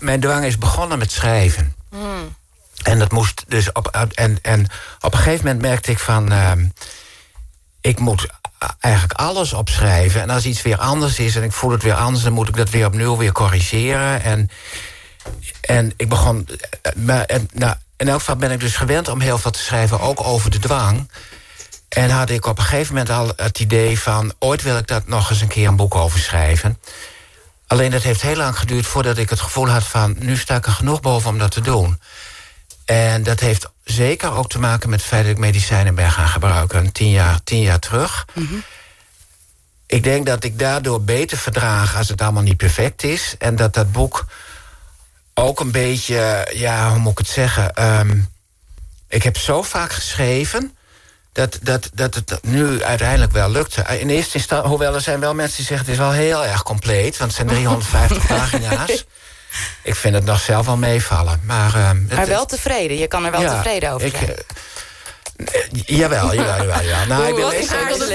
K: mijn dwang is begonnen met schrijven. Mm. En dat moest dus op... En, en op een gegeven moment merkte ik van... ik moet eigenlijk alles opschrijven. En als iets weer anders is en ik voel het weer anders... dan moet ik dat weer opnieuw weer corrigeren. En, en ik begon... Maar, en, nou, in elk geval ben ik dus gewend om heel veel te schrijven... ook over de dwang. En had ik op een gegeven moment al het idee van... ooit wil ik dat nog eens een keer een boek over schrijven. Alleen het heeft heel lang geduurd voordat ik het gevoel had van... nu sta ik er genoeg boven om dat te doen. En dat heeft zeker ook te maken met het feit dat ik medicijnen ben gaan gebruiken. Tien jaar, tien jaar terug. Mhm. Ik denk dat ik daardoor beter verdraag als het allemaal niet perfect is. En dat dat boek ook een beetje, ja, hoe moet ik het zeggen... Ehm, ik heb zo vaak geschreven dat, dat, dat het nu uiteindelijk wel lukte. In eerste instantie, hoewel er zijn wel mensen die zeggen... het is wel heel erg compleet, want het zijn 350 pagina's. Ik vind het nog zelf wel meevallen. Maar, uh,
J: maar wel tevreden, je kan er wel tevreden over zijn. Ik,
K: uh, jawel, jawel, jawel. Ja. Nou, ik ben meestal,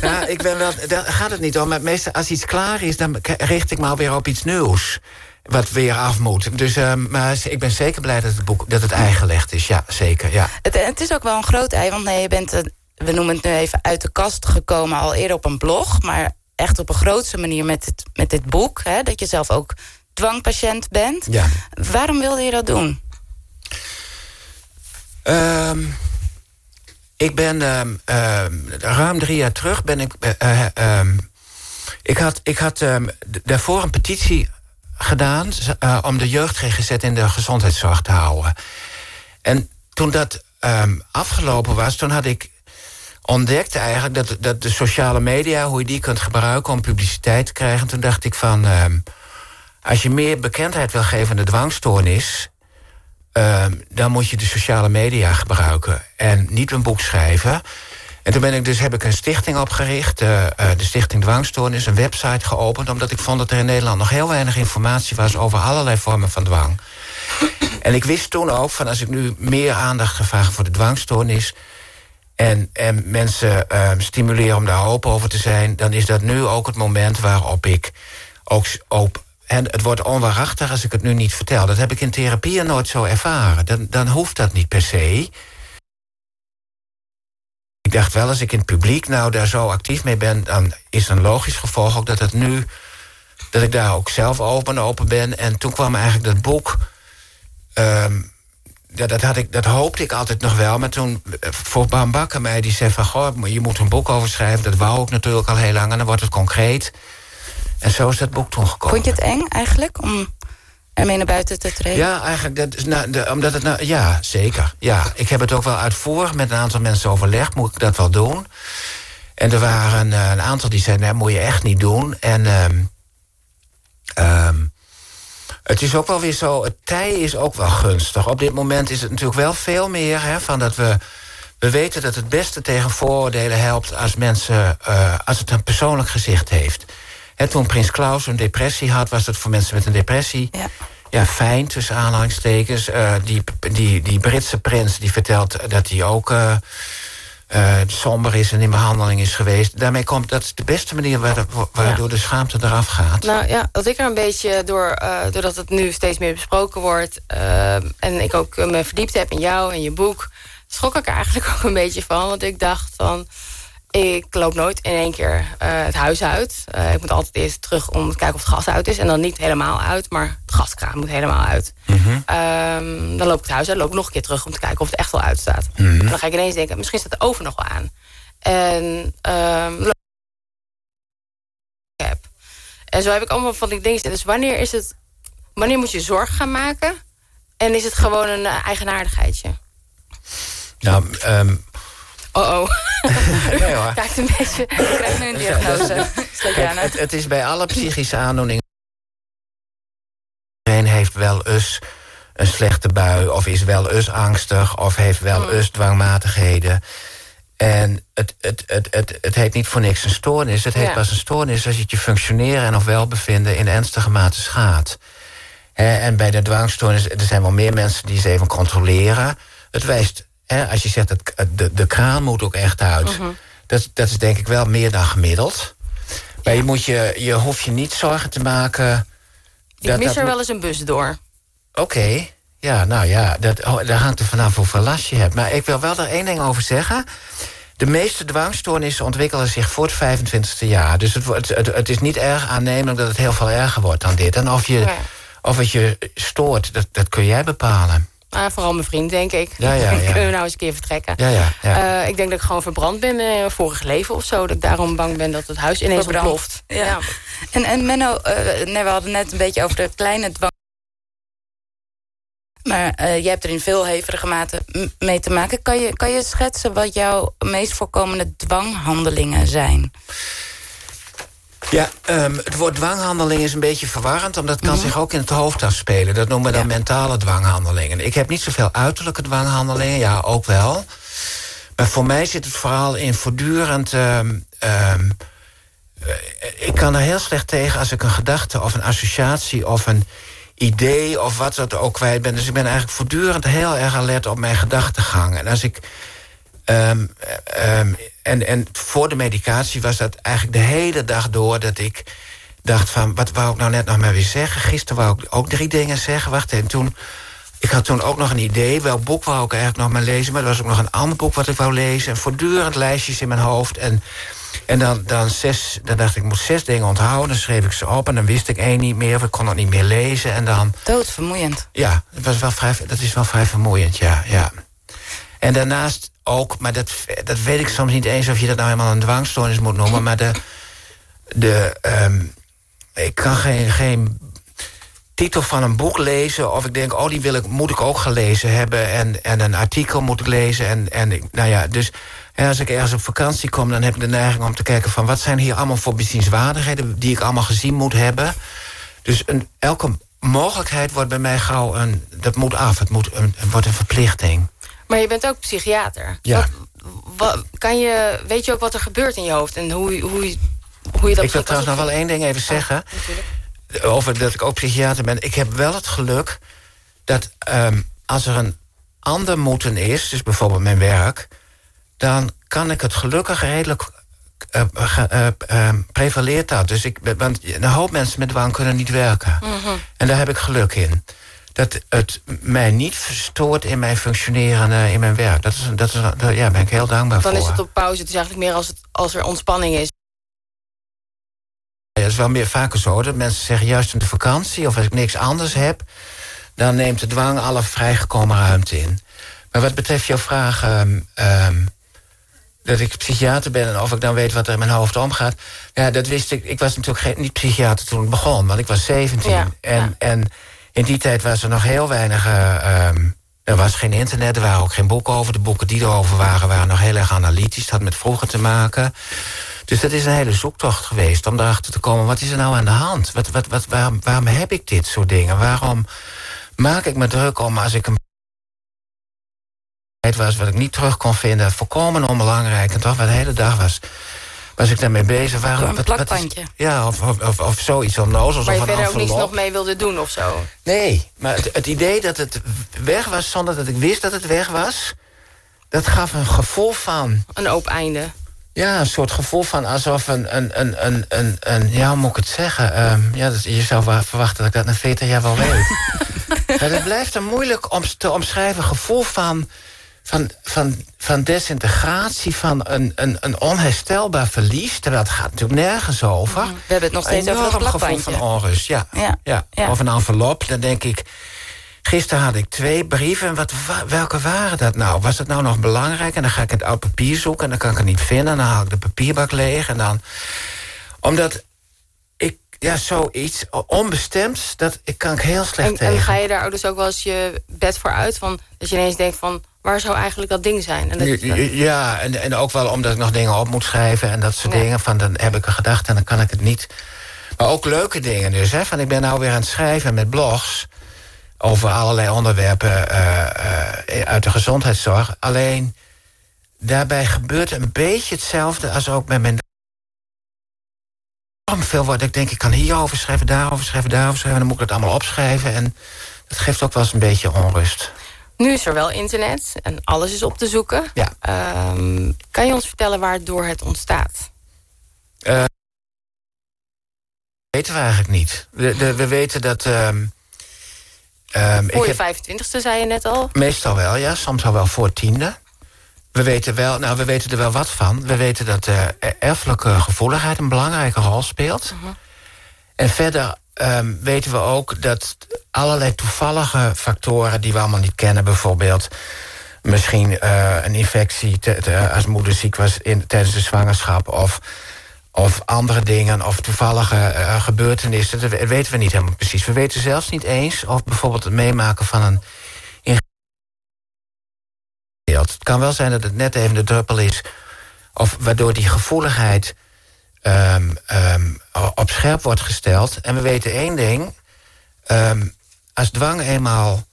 K: ja, ik ben wel, daar gaat het niet om. Maar meestal als iets klaar is, dan richt ik me alweer op iets nieuws wat weer af moet. Dus, uh, maar ik ben zeker blij dat het boek dat het eigen is. Ja, zeker. Ja.
J: Het, het is ook wel een groot ei, want nee, je bent, we noemen het nu even uit de kast gekomen... al eerder op een blog, maar echt op een grootste manier met, het, met dit boek. Hè, dat je zelf ook dwangpatiënt bent. Ja. Waarom wilde je dat doen?
K: Um, ik ben um, ruim drie jaar terug ben ik... Uh, ik had, ik had daarvoor een petitie gedaan... Uh, om de jeugd GGZ in de gezondheidszorg te houden. En toen dat afgelopen was, toen had ik ontdekt eigenlijk... Dat, dat de sociale media, hoe je die kunt gebruiken om publiciteit te krijgen. Toen dacht ik van... Als je meer bekendheid wil geven aan de dwangstoornis... Uh, dan moet je de sociale media gebruiken en niet een boek schrijven. En toen ben ik dus, heb ik een stichting opgericht, uh, uh, de Stichting Dwangstoornis... een website geopend, omdat ik vond dat er in Nederland... nog heel weinig informatie was over allerlei vormen van dwang. en ik wist toen ook, van als ik nu meer aandacht ga vragen voor de dwangstoornis... en, en mensen ehm, stimuleren om daar open over te zijn... dan is dat nu ook het moment waarop ik ook op en het wordt onwaarachtig als ik het nu niet vertel. Dat heb ik in therapieën nooit zo ervaren. Dan, dan hoeft dat niet per se. Ik dacht wel, als ik in het publiek nou daar zo actief mee ben... dan is een logisch gevolg ook dat het nu... dat ik daar ook zelf open open ben. En toen kwam eigenlijk dat boek... Ehm, ja, dat, had ik, dat hoopte ik altijd nog wel. Maar toen eh, voor Bakker mij die zei van... Goh, je moet een boek over schrijven. Dat wou ik natuurlijk al heel lang. En dan wordt het concreet. En zo is dat boek toen gekomen.
J: Vond je het eng eigenlijk om ermee naar buiten te treden?
K: Ja, eigenlijk. Dat is nou, de, omdat het nou, ja, zeker. Ja, ik heb het ook wel uitvoerig met een aantal mensen overlegd. Moet ik dat wel doen? En er waren uh, een aantal die zeiden, nee, moet je echt niet doen. En um, um, het is ook wel weer zo, het tij is ook wel gunstig. Op dit moment is het natuurlijk wel veel meer hè, van dat we... We weten dat het beste tegen vooroordelen helpt als mensen, uh, als het een persoonlijk gezicht heeft toen Prins Klaus een depressie had, was dat voor mensen met een depressie... Ja. Ja, fijn, tussen aanhalingstekens. Uh, die, die, die Britse prins die vertelt dat hij ook uh, uh, somber is en in behandeling is geweest. Daarmee komt, dat is de beste manier waardoor de schaamte eraf gaat.
J: Nou ja, dat ik er een beetje, door, doordat het nu steeds meer besproken wordt... en ik ook me verdiept heb in jou en je boek... schrok ik er eigenlijk ook een beetje van. Want ik dacht van ik loop nooit in één keer uh, het huis uit. Uh, ik moet altijd eerst terug om te kijken of het gas uit is. En dan niet helemaal uit, maar de gaskraan moet helemaal uit. Mm -hmm. um, dan loop ik het huis uit, loop ik nog een keer terug om te kijken of het echt wel uitstaat. Mm -hmm. En dan ga ik ineens denken, misschien staat de oven nog wel aan. En, um, en zo heb ik allemaal van die dingen. Dus wanneer is het, wanneer moet je zorg gaan maken? En is het gewoon een uh, eigenaardigheidje?
K: Nou, um,
J: Oh oh. nee hoor. Kijk een beetje. Ik krijg nu een diagnose.
K: het, het, is bij alle psychische aandoeningen. Iedereen heeft wel eens een slechte bui, of is wel eens angstig, of heeft wel mm. eens dwangmatigheden. En het, het, het, het, het heet niet voor niks een stoornis. Het heet pas een stoornis als je je functioneren en of welbevinden in ernstige mate schaadt. en bij de dwangstoornis, er zijn wel meer mensen die ze even controleren. Het wijst als je zegt, dat de, de kraan moet ook echt uit. Mhm. dat, dat is denk ik wel meer dan gemiddeld. Maar je, moet je, je hoeft je niet zorgen te maken...
J: Ik dat, mis er wel eens een bus door.
K: Oké, ja, nou ja, dat, oh, daar hangt er vanaf hoeveel last je hebt. Maar ik wil wel er één ding over zeggen. De meeste dwangstoornissen ontwikkelen zich voor het 25e jaar. Dus het, het, het, is niet erg aannemelijk dat het heel veel erger wordt dan dit. En of, je, of het je stoort, dat, dat kun jij bepalen.
L: Ah, vooral mijn vriend, denk ik.
K: Ja, ja, ja.
L: Kunnen we nou eens een keer vertrekken.
K: Ja, ja, ja.
L: Uh, ik denk dat ik gewoon verbrand ben in mijn vorig leven of zo. Dat ik daarom bang ben dat het huis ineens ontploft.
J: Ja. ja. En, en Menno, uh, nee, we hadden net een beetje over de kleine dwang. Maar uh, je hebt er in veel hevige mate mee te maken. Kan je, kan je schetsen wat jouw meest voorkomende dwanghandelingen zijn?
K: Ja, um, het woord dwanghandeling is een beetje verwarrend... omdat het kan mhm. zich ook in het hoofd afspelen. Dat noemen we dan mentale dwanghandelingen. Ik heb niet zoveel uiterlijke dwanghandelingen, ja, ook wel. Maar voor mij zit het vooral in voortdurend... Um, um, ik kan er heel slecht tegen als ik een gedachte of een associatie... of een idee of wat dat ook kwijt ben. Dus ik ben eigenlijk voortdurend heel erg alert op mijn gedachtegang. En als ik... Um, um, en, en voor de medicatie was dat eigenlijk de hele dag door... dat ik dacht van, wat wou ik nou net nog maar weer zeggen? Gisteren wou ik ook drie dingen zeggen. Wacht, en toen... Ik had toen ook nog een idee, welk boek wou ik eigenlijk nog maar lezen... maar er was ook nog een ander boek wat ik wou lezen. En voortdurend lijstjes in mijn hoofd. En, en dan, dan, zes, dan dacht ik, ik moet zes dingen onthouden. Dan schreef ik ze op en dan wist ik één niet meer... of ik kon het niet meer lezen. En dan...
J: Doodvermoeiend.
K: Ja, het was wel vrij, dat is wel vrij vermoeiend, ja. ja. En daarnaast ook, maar dat, dat weet ik soms niet eens... of je dat nou helemaal een dwangstoornis moet noemen... maar de, de, um, ik kan geen, geen titel van een boek lezen... of ik denk, oh, die wil ik, moet ik ook gelezen hebben... en, en een artikel moet ik lezen. En, en nou ja, dus als ik ergens op vakantie kom... dan heb ik de neiging om te kijken van... wat zijn hier allemaal voor bezienswaardigheden... die ik allemaal gezien moet hebben. Dus een, elke mogelijkheid wordt bij mij gauw een... dat moet af, het, moet een, het wordt een verplichting.
L: Maar je bent ook psychiater.
K: Ja.
L: Wat, kan je, weet je ook wat er gebeurt in je hoofd? En hoe, hoe, hoe je dat...
K: Ik wil trouwens nog wel één ding even zeggen. over dat ik ook psychiater ben. Ik heb wel het geluk dat um, als er een ander moeten is... dus bijvoorbeeld mijn werk... dan kan ik het gelukkig redelijk... Uh, uh, uh, prevaleert dat. Dus ik, want een hoop mensen met dwang kunnen niet werken. Mm -hmm. En daar heb ik geluk in dat het mij niet verstoort in mijn functioneren uh, in mijn werk. Dat is, dat is, daar ja, ben ik heel dankbaar
L: Dan
K: voor.
L: Dan is het op pauze. Het is eigenlijk meer als, het, als er ontspanning is.
K: Ja, het is wel meer vaker zo dat mensen zeggen... juist in de vakantie of als ik niks anders heb... dan neemt de dwang alle vrijgekomen ruimte in. Maar wat betreft jouw vraag... Um, um, dat ik psychiater ben en of ik dan weet wat er in mijn hoofd omgaat... ja, dat wist ik. Ik was natuurlijk geen, niet psychiater toen ik begon, want ik was 17. Ja, en, ja. en in die tijd was er nog heel weinig... Uh, um, er was geen internet, er waren ook geen boeken over. De boeken die erover waren, waren nog heel erg analytisch. Dat had met vroeger te maken. Dus dat is een hele zoektocht geweest om erachter te komen... wat is er nou aan de hand? Wat, wat, wat, waarom, waarom heb ik dit soort dingen? Waarom maak ik me druk om als ik een was wat ik niet terug kon vinden... volkomen onbelangrijk en toch wat de hele dag was was ik daarmee bezig.
J: Waarom, een plakbandje.
K: ja, of, of, of, of zoiets onnozels.
L: Maar je
K: verder
L: ook niets nog mee wilde doen of zo?
K: Nee, maar het, het, idee dat het weg was zonder dat ik wist dat het weg was... dat gaf een gevoel van...
L: Een open einde.
K: Ja, een soort gevoel van alsof een... een, een, een, een, een ja, hoe moet ik het zeggen? Um, ja, dat, je zou verwachten dat ik dat na 40 jaar wel weet. maar het blijft een moeilijk om te omschrijven gevoel van van, van, van desintegratie, van een, een, een onherstelbaar verlies. Terwijl het gaat natuurlijk nergens over.
J: We hebben het nog steeds over het
K: gevoel van onrust, ja. Ja, ja. ja. Of een envelop, dan denk ik... Gisteren had ik twee brieven. Wat, welke waren dat nou? Was het nou nog belangrijk? En dan ga ik het oud papier zoeken en dan kan ik het niet vinden. En dan haal ik de papierbak leeg. En dan... Omdat ik, ja, zoiets onbestemd, dat ik kan ik heel slecht
L: en,
K: tegen.
L: En ga je daar dus ook wel eens je bed voor uit? Van, dat je ineens denkt van waar zou eigenlijk dat ding zijn? En dat
K: ja, en, en ook wel omdat ik nog dingen op moet schrijven... en dat soort dingen, van dan heb ik een gedachte en dan kan ik het niet. Maar ook leuke dingen dus, hè. Van ik ben nou weer aan het schrijven met blogs... over allerlei onderwerpen uh, uh, uit de gezondheidszorg. Alleen, daarbij gebeurt een beetje hetzelfde als ook met mijn... veel wat ik denk, ik kan hierover schrijven, daarover schrijven, daarover schrijven... en dan moet ik het allemaal opschrijven en dat geeft ook wel eens een beetje onrust.
L: Nu is er wel internet en alles is op te zoeken.
K: Ja.
L: Um, kan je ons vertellen waardoor het ontstaat?
K: Uh, weten we eigenlijk niet. We, de, we weten dat... Um,
L: um, voor je heb, 25ste zei je net al?
K: Meestal wel, ja. Soms al wel voor tiende. we weten, wel, nou, we weten er wel wat van. We weten dat uh, erfelijke gevoeligheid een belangrijke rol speelt. Mhm. En verder um, weten we ook dat allerlei toevallige factoren... die we allemaal niet kennen, bijvoorbeeld... misschien uh, een infectie als moeder ziek was in, tijdens de zwangerschap... of, of andere dingen, of toevallige uh, gebeurtenissen. Dat weten we niet helemaal precies. We weten zelfs niet eens of bijvoorbeeld het meemaken van een het kan wel zijn dat het net even de druppel is... of waardoor die gevoeligheid um, um, op scherp wordt gesteld. En we weten één ding. Um, als dwang eenmaal...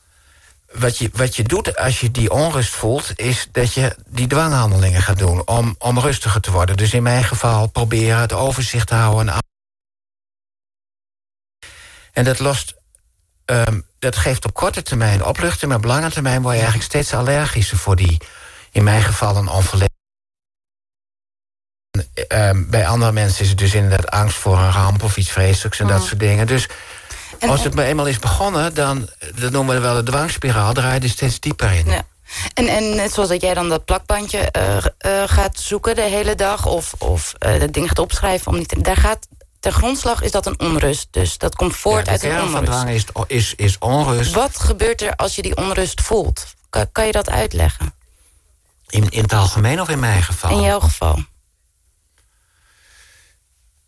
K: Wat je, wat je doet als je die onrust voelt... is dat je die dwanghandelingen gaat doen om, om rustiger te worden. Dus in mijn geval proberen het overzicht te houden... En dat lost dat geeft op korte termijn opluchting... maar op lange termijn word je eigenlijk steeds allergischer... voor die, in mijn geval, een onvolledige... Um, bij andere mensen is het dus inderdaad angst voor een ramp of iets vreselijks en dat mm. soort dingen. Dus als het maar eenmaal is begonnen, dan dat noemen we wel de dwangspiraal, draai je er steeds dieper in. Ja.
J: En, en net zoals dat jij dan dat plakbandje uh, uh, gaat zoeken de hele dag... of, of uh, dat ding gaat opschrijven, om niet, daar gaat ten grondslag is dat een onrust. Dus dat komt voort uit een onrust.
K: van dwang is, is, is onrust.
J: Wat gebeurt er als je die onrust voelt? Kan, kan je dat uitleggen?
K: In, in het algemeen of in mijn geval?
J: In jouw geval.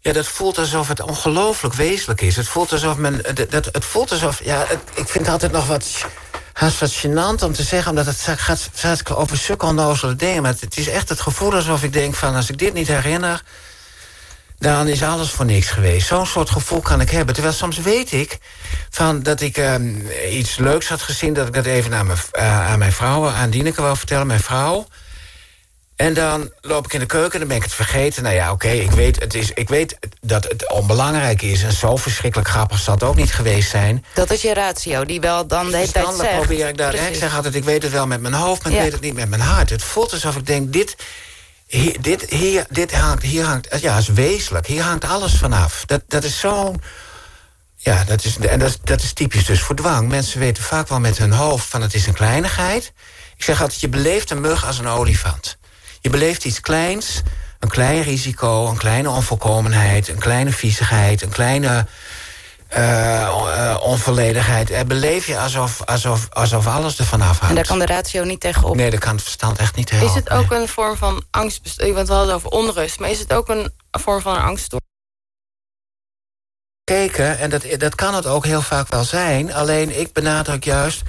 K: Ja, dat voelt alsof het ongelooflijk wezenlijk is. Het voelt alsof men. Dat, het voelt alsof. Ja, ik vind het altijd nog wat. Haast wat gênant om te zeggen, omdat het gaat, gaat over zulke onnozele dingen. Maar het is echt het gevoel alsof ik denk: van als ik dit niet herinner dan is alles voor niks geweest. Zo'n soort gevoel kan ik hebben. Terwijl soms weet ik van dat ik um, iets leuks had gezien... dat ik dat even aan mijn, uh, aan mijn vrouw, aan Dieneke wou vertellen, mijn vrouw. En dan loop ik in de keuken en dan ben ik het vergeten. Nou ja, oké, okay, ik, weet, het is, ik weet dat het onbelangrijk is... en zo verschrikkelijk grappig zal het ook niet geweest zijn.
J: Dat is je ratio, die wel dan de hele tijd zegt.
K: probeer ik daar... Ik zeg altijd, ik weet het wel met mijn hoofd... maar ik weet het niet met mijn hart. Het voelt alsof ik denk, dit hier, dit, hier, dit hangt, hier hangt, ja, is wezenlijk. Hier hangt alles vanaf. Dat, dat is zo... Ja, dat is, en dat, dat is typisch dus voor dwang. Mensen weten vaak wel met hun hoofd van het is een kleinigheid. Ik zeg altijd, je beleeft een mug als een olifant. Je beleeft iets kleins, een klein risico, een kleine onvolkomenheid... een kleine viezigheid, een kleine uh, onvolledigheid. En beleef je alsof, alsof, alsof alles ervan afhangt.
J: En daar kan de ratio niet tegenop?
K: Nee, daar kan het verstand echt niet helpen.
L: Is het ook een vorm van angst? Want we hadden over onrust. Maar is het ook een vorm van een angststoornis?
K: Keken, en dat, dat kan het ook heel vaak wel zijn. Alleen ik benadruk juist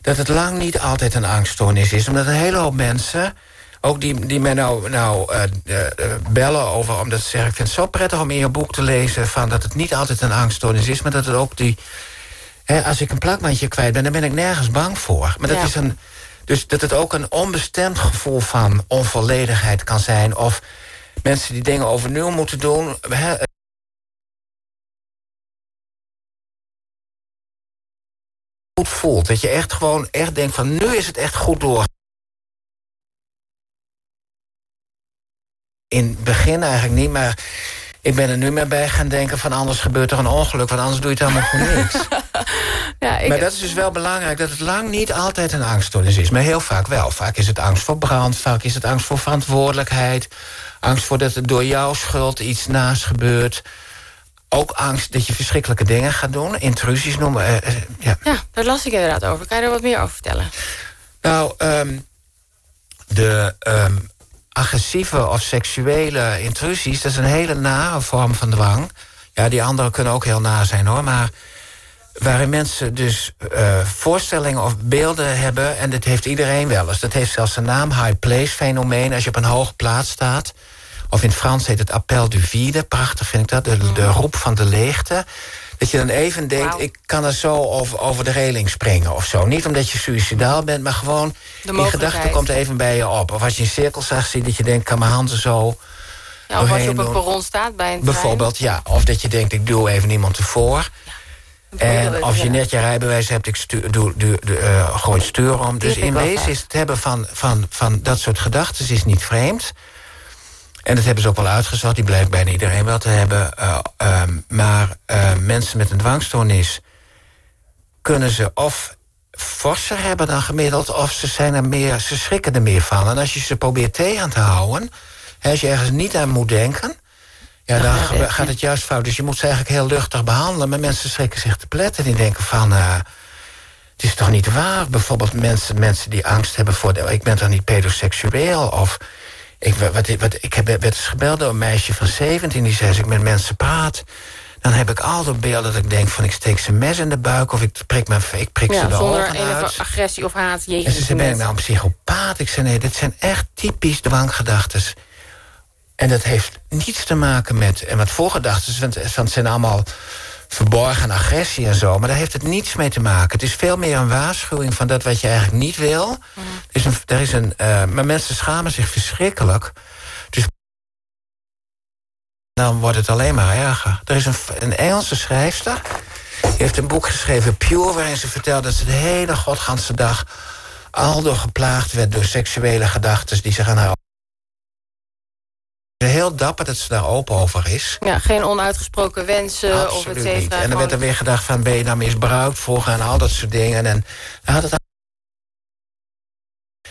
K: dat het lang niet altijd een angststoornis is. Omdat een hele hoop mensen ook die, die mij nou, nou uh, uh, bellen over... omdat ze zeggen, ik vind het zo prettig om in je boek te lezen... Van dat het niet altijd een angststoornis is, maar dat het ook die... Hè, als ik een plakbandje kwijt ben, dan ben ik nergens bang voor. Maar dat is een... Dus dat het ook een onbestemd gevoel van onvolledigheid kan zijn... of mensen die dingen overnieuw moeten doen... Hè, goed voelt. Dat je echt gewoon echt denkt van nu is het echt goed door. In het begin eigenlijk niet, maar ik ben er nu meer bij gaan denken van anders gebeurt er een ongeluk, want anders doe je het helemaal voor niks. ja, ik... Maar dat is dus wel belangrijk, dat het lang niet altijd een angststoornis is. Maar heel vaak wel. Vaak is het angst voor brand, vaak is het angst voor verantwoordelijkheid. Angst voor dat er door jouw schuld iets naast gebeurt. Ook angst dat je verschrikkelijke dingen gaat doen. Intrusies noemen. Uh, ja.
L: ja, daar las ik inderdaad over. Kan je er wat meer over vertellen?
K: Nou, um, de um, agressieve of seksuele intrusies... dat is een hele nare vorm van dwang. Ja, die andere kunnen ook heel na zijn, hoor. Maar waarin mensen dus uh, voorstellingen of beelden hebben... en dat heeft iedereen wel eens. Dat heeft zelfs een naam, high place fenomeen. Als je op een hoge plaats staat... of in Frans heet het appel du vide. Prachtig vind ik dat, de, de roep van de leegte. Dat je dan even denkt, ik kan er zo over, over de reling springen of zo. Niet omdat je suicidaal bent, maar gewoon... die gedachte komt even bij je op. Of als je een cirkel zag zien, dat je denkt, kan mijn handen zo...
L: Ja, of als je op een perron staat bij een
K: Bijvoorbeeld, ja. Of dat je denkt, ik doe even iemand ervoor. En als je net je rijbewijs hebt, ik stuur, doe, doe, uh, gooi stuur om. Dus in wezen is het hebben van, van, van dat soort gedachten is niet vreemd. En dat hebben ze ook wel uitgezocht. Die blijkt bijna iedereen wel te hebben. Uh, uh, maar uh, mensen met een dwangstoornis... kunnen ze of forser hebben dan gemiddeld... of ze, zijn er meer, ze schrikken er meer van. En als je ze probeert tegen te houden... als je ergens niet aan moet denken... Ja, dan gaat het juist fout. Dus je moet ze eigenlijk heel luchtig behandelen. Maar mensen schrikken zich te pletten. Die denken van... Uh, het is toch niet waar? Bijvoorbeeld mensen, mensen die angst hebben voor... De, ik ben toch niet pedoseksueel? Of ik, wat, wat, ik heb, werd eens gebeld door een meisje van 17... die zei, als ik met mensen praat... dan heb ik altijd beelden dat ik denk van... ik steek ze mes in de buik of ik prik, mijn, ik prik ze de
L: zonder
K: ogen
L: enige agressie of haat. Jezus,
K: en ze zei, ben ik nou een psychopaat? Ik zei, nee, dit zijn echt typisch dwanggedachten. En dat heeft niets te maken met... en wat voorgedachten, want het zijn allemaal verborgen agressie en zo. Maar daar heeft het niets mee te maken. Het is veel meer een waarschuwing van dat wat je eigenlijk niet wil. Er is een, er is een, uh, maar mensen schamen zich verschrikkelijk. Dus dan wordt het alleen maar erger. Er is een, een Engelse schrijfster... die heeft een boek geschreven, Pure... waarin ze vertelt dat ze de hele godganse dag... al door geplaagd werd door seksuele gedachten... die zich aan haar heel dapper dat ze daar open over is.
L: Ja, geen onuitgesproken wensen Absoluut of et cetera.
K: En dan werd er weer gedacht van, ben je nou misbruikt vroeger... en al dat soort dingen. En dan had het...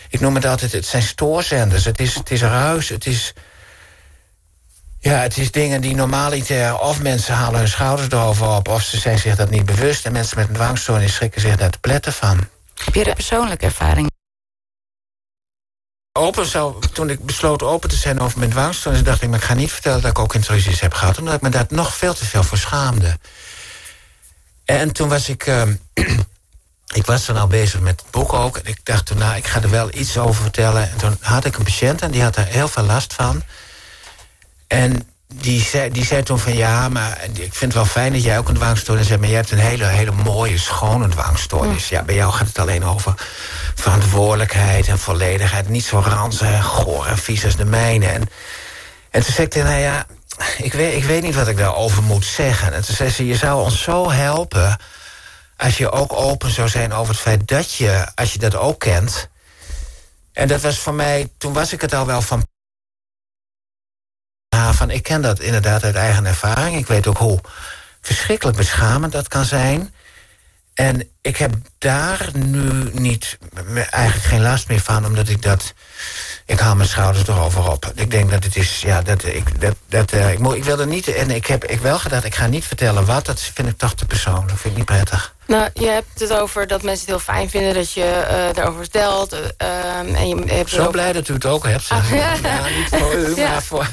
K: Ik noem het altijd, het zijn stoorzenders. Het is, het is ruis, het is... Ja, het is dingen die normaliter... of mensen halen hun schouders erover op... of ze zijn zich dat niet bewust. En mensen met een dwangstoornis schrikken zich daar te pletten van.
J: Heb je er persoonlijke ervaring
K: open zou, toen ik besloot open te zijn over mijn dwangstoornis... dacht ik, maar ik ga niet vertellen dat ik ook intrusies heb gehad... omdat ik me daar nog veel te veel voor schaamde. En toen was ik... Uh, ik was dan al bezig met het boek ook. En ik dacht toen, nou, ik ga er wel iets over vertellen. En toen had ik een patiënt en die had er heel veel last van. En die zei, die zei toen van ja, maar ik vind het wel fijn dat jij ook een dwangstoornis hebt... maar je hebt een hele, hele mooie, schone dwangstoornis. Ja, bij jou gaat het alleen over verantwoordelijkheid en volledigheid. Niet zo ranzig goor en vies als de mijne. En, en toen zei ik nou ja, ik weet, ik weet niet wat ik daarover moet zeggen. En toen zei ze, je zou ons zo helpen... als je ook open zou zijn over het feit dat je, als je dat ook kent... En dat was voor mij, toen was ik het al wel van van ik ken dat inderdaad uit eigen ervaring. Ik weet ook hoe verschrikkelijk beschamend dat kan zijn. En ik heb daar nu niet, eigenlijk geen last meer van, omdat ik dat. Ik haal mijn schouders erover op. Ik denk dat het is, ja, dat ik, dat, dat, uh, ik, ik wil er niet, en ik heb ik wel gedacht, ik ga niet vertellen wat, dat vind ik toch te persoonlijk, vind ik niet prettig.
L: Nou, je hebt het over dat mensen het heel fijn vinden dat je uh, daarover vertelt. Uh, en je hebt
K: Zo blij dat u het ook hebt. Ah, ja. niet voor u, maar voor...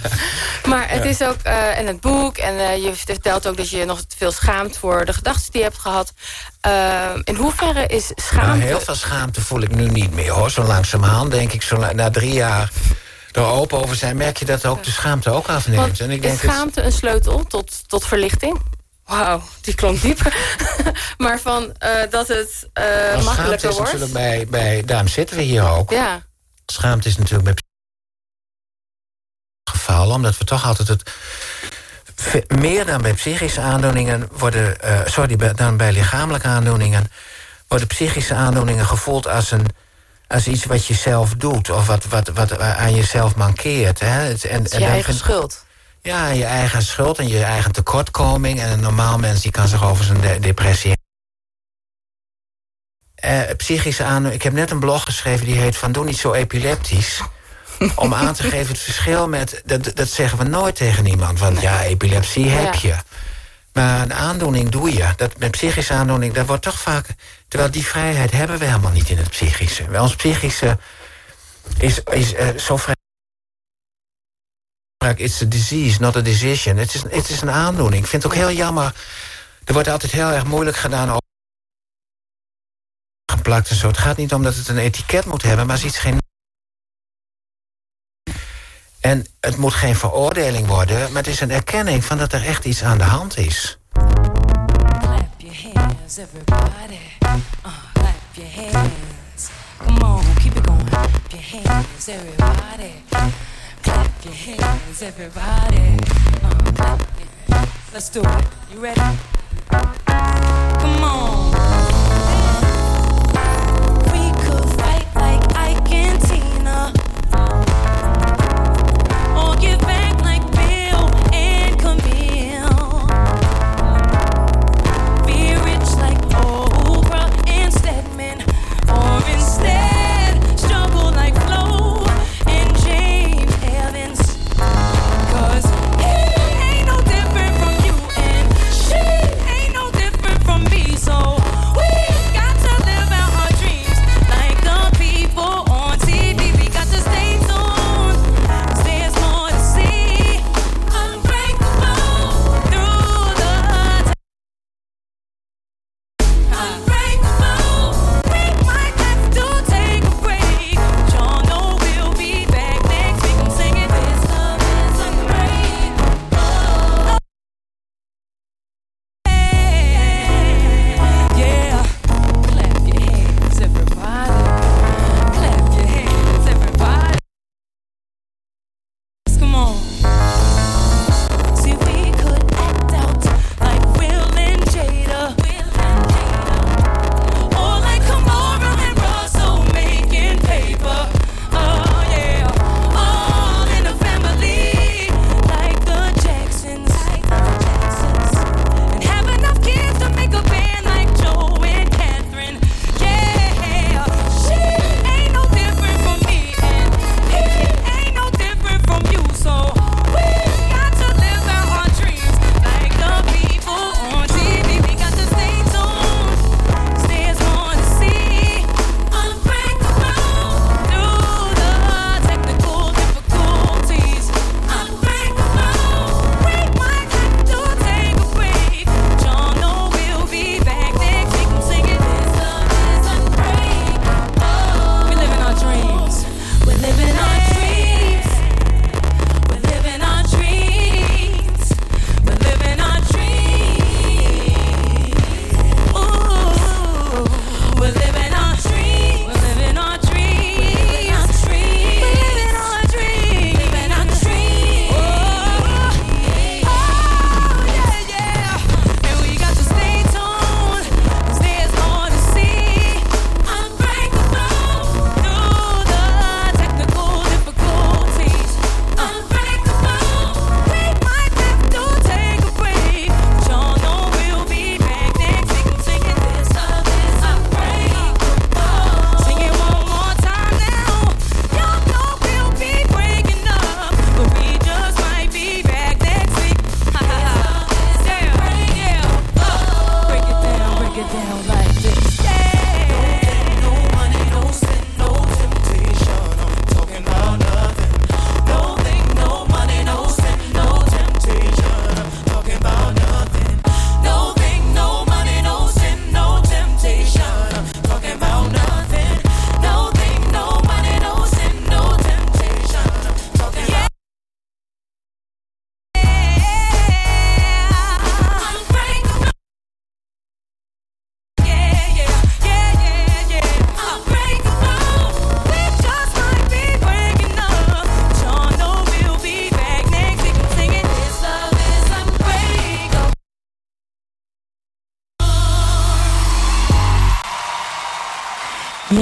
L: Maar het is ook, en het boek, en je vertelt ook dat je nog veel schaamt voor de gedachten die je hebt gehad. In hoeverre is schaamte... Nou,
K: heel veel schaamte voel ik nu niet meer, hoor. Zo langzamerhand denk ik, zo na drie jaar er open over zijn... merk je dat ook de schaamte ook afneemt.
L: en ik denk is schaamte een sleutel tot, tot verlichting? Wauw, die klonk diep. maar van uh, dat het uh, makkelijker wordt.
K: Natuurlijk bij, bij, daarom zitten we hier ook.
L: Ja.
K: Schaamte is natuurlijk bij geval, omdat we toch altijd het meer dan bij psychische aandoeningen worden, uh, sorry, dan bij lichamelijke aandoeningen, worden psychische aandoeningen gevoeld als een als iets wat je zelf doet of wat, wat, wat aan jezelf mankeert. Hè?
L: En, en, je eigen schuld.
K: Ja, je eigen schuld en je eigen tekortkoming. En een normaal mens die kan zich over zijn depressie... Uh, psychische aandoening. Ik heb net een blog geschreven die heet van doe niet zo epileptisch. Om aan te geven het verschil met... Dat, dat zeggen we nooit tegen iemand. Want ja, epilepsie heb je. Maar een aandoening doe je. Dat, met psychische aandoening, dat wordt toch vaak... Terwijl die vrijheid hebben we helemaal niet in het psychische. Wel, ons psychische is, is uh, zo vrij It's a disease, not a decision. Het is, het is een aandoening. Ik vind het ook heel jammer. Er wordt altijd heel erg moeilijk gedaan over geplakt en zo. Het gaat niet om dat het een etiket moet hebben, maar het is iets geen... En het moet geen veroordeling worden, maar het is een erkenning van dat er echt iets aan de hand is. Clap your hands, everybody. Uh, clap your hands. Come on, keep it going. Clap your hands, everybody. Clap your hands, everybody. Uh, clap Let's do it. You ready? Come on.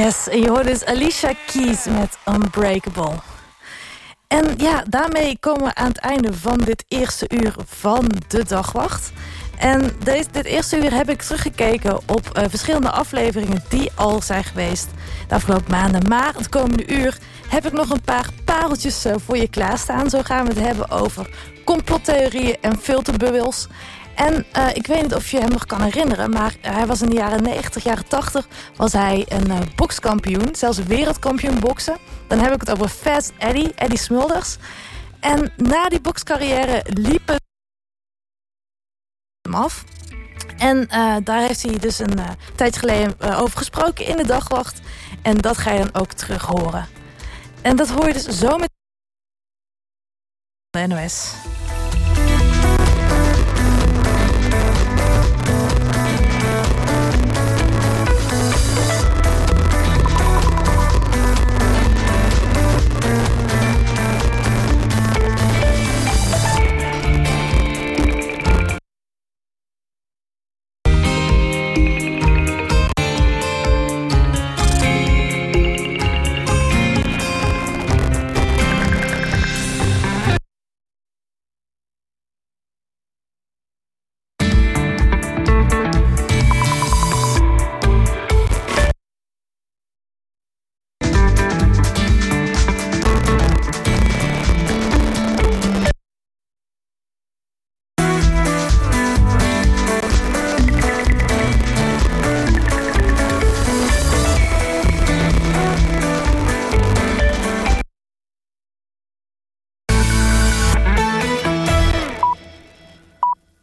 D: En je hoort dus Alicia Keys met Unbreakable. En ja, daarmee komen we aan het einde van dit eerste uur van de dagwacht. En deze, dit eerste uur heb ik teruggekeken op uh, verschillende afleveringen die al zijn geweest de afgelopen maanden. Maar het komende uur heb ik nog een paar pareltjes uh, voor je klaarstaan. Zo gaan we het hebben over complottheorieën en filterbubbels. En uh, ik weet niet of je hem nog kan herinneren... maar hij was in de jaren 90, jaren 80... was hij een uh, bokskampioen, zelfs wereldkampioen boksen. Dan heb ik het over Fast Eddie, Eddie Smulders. En na die bokscarrière liep het hem af. En uh, daar heeft hij dus een tijd geleden over gesproken in de dagwacht. En dat ga je dan ook terug horen. En dat hoor je dus zo met de NOS.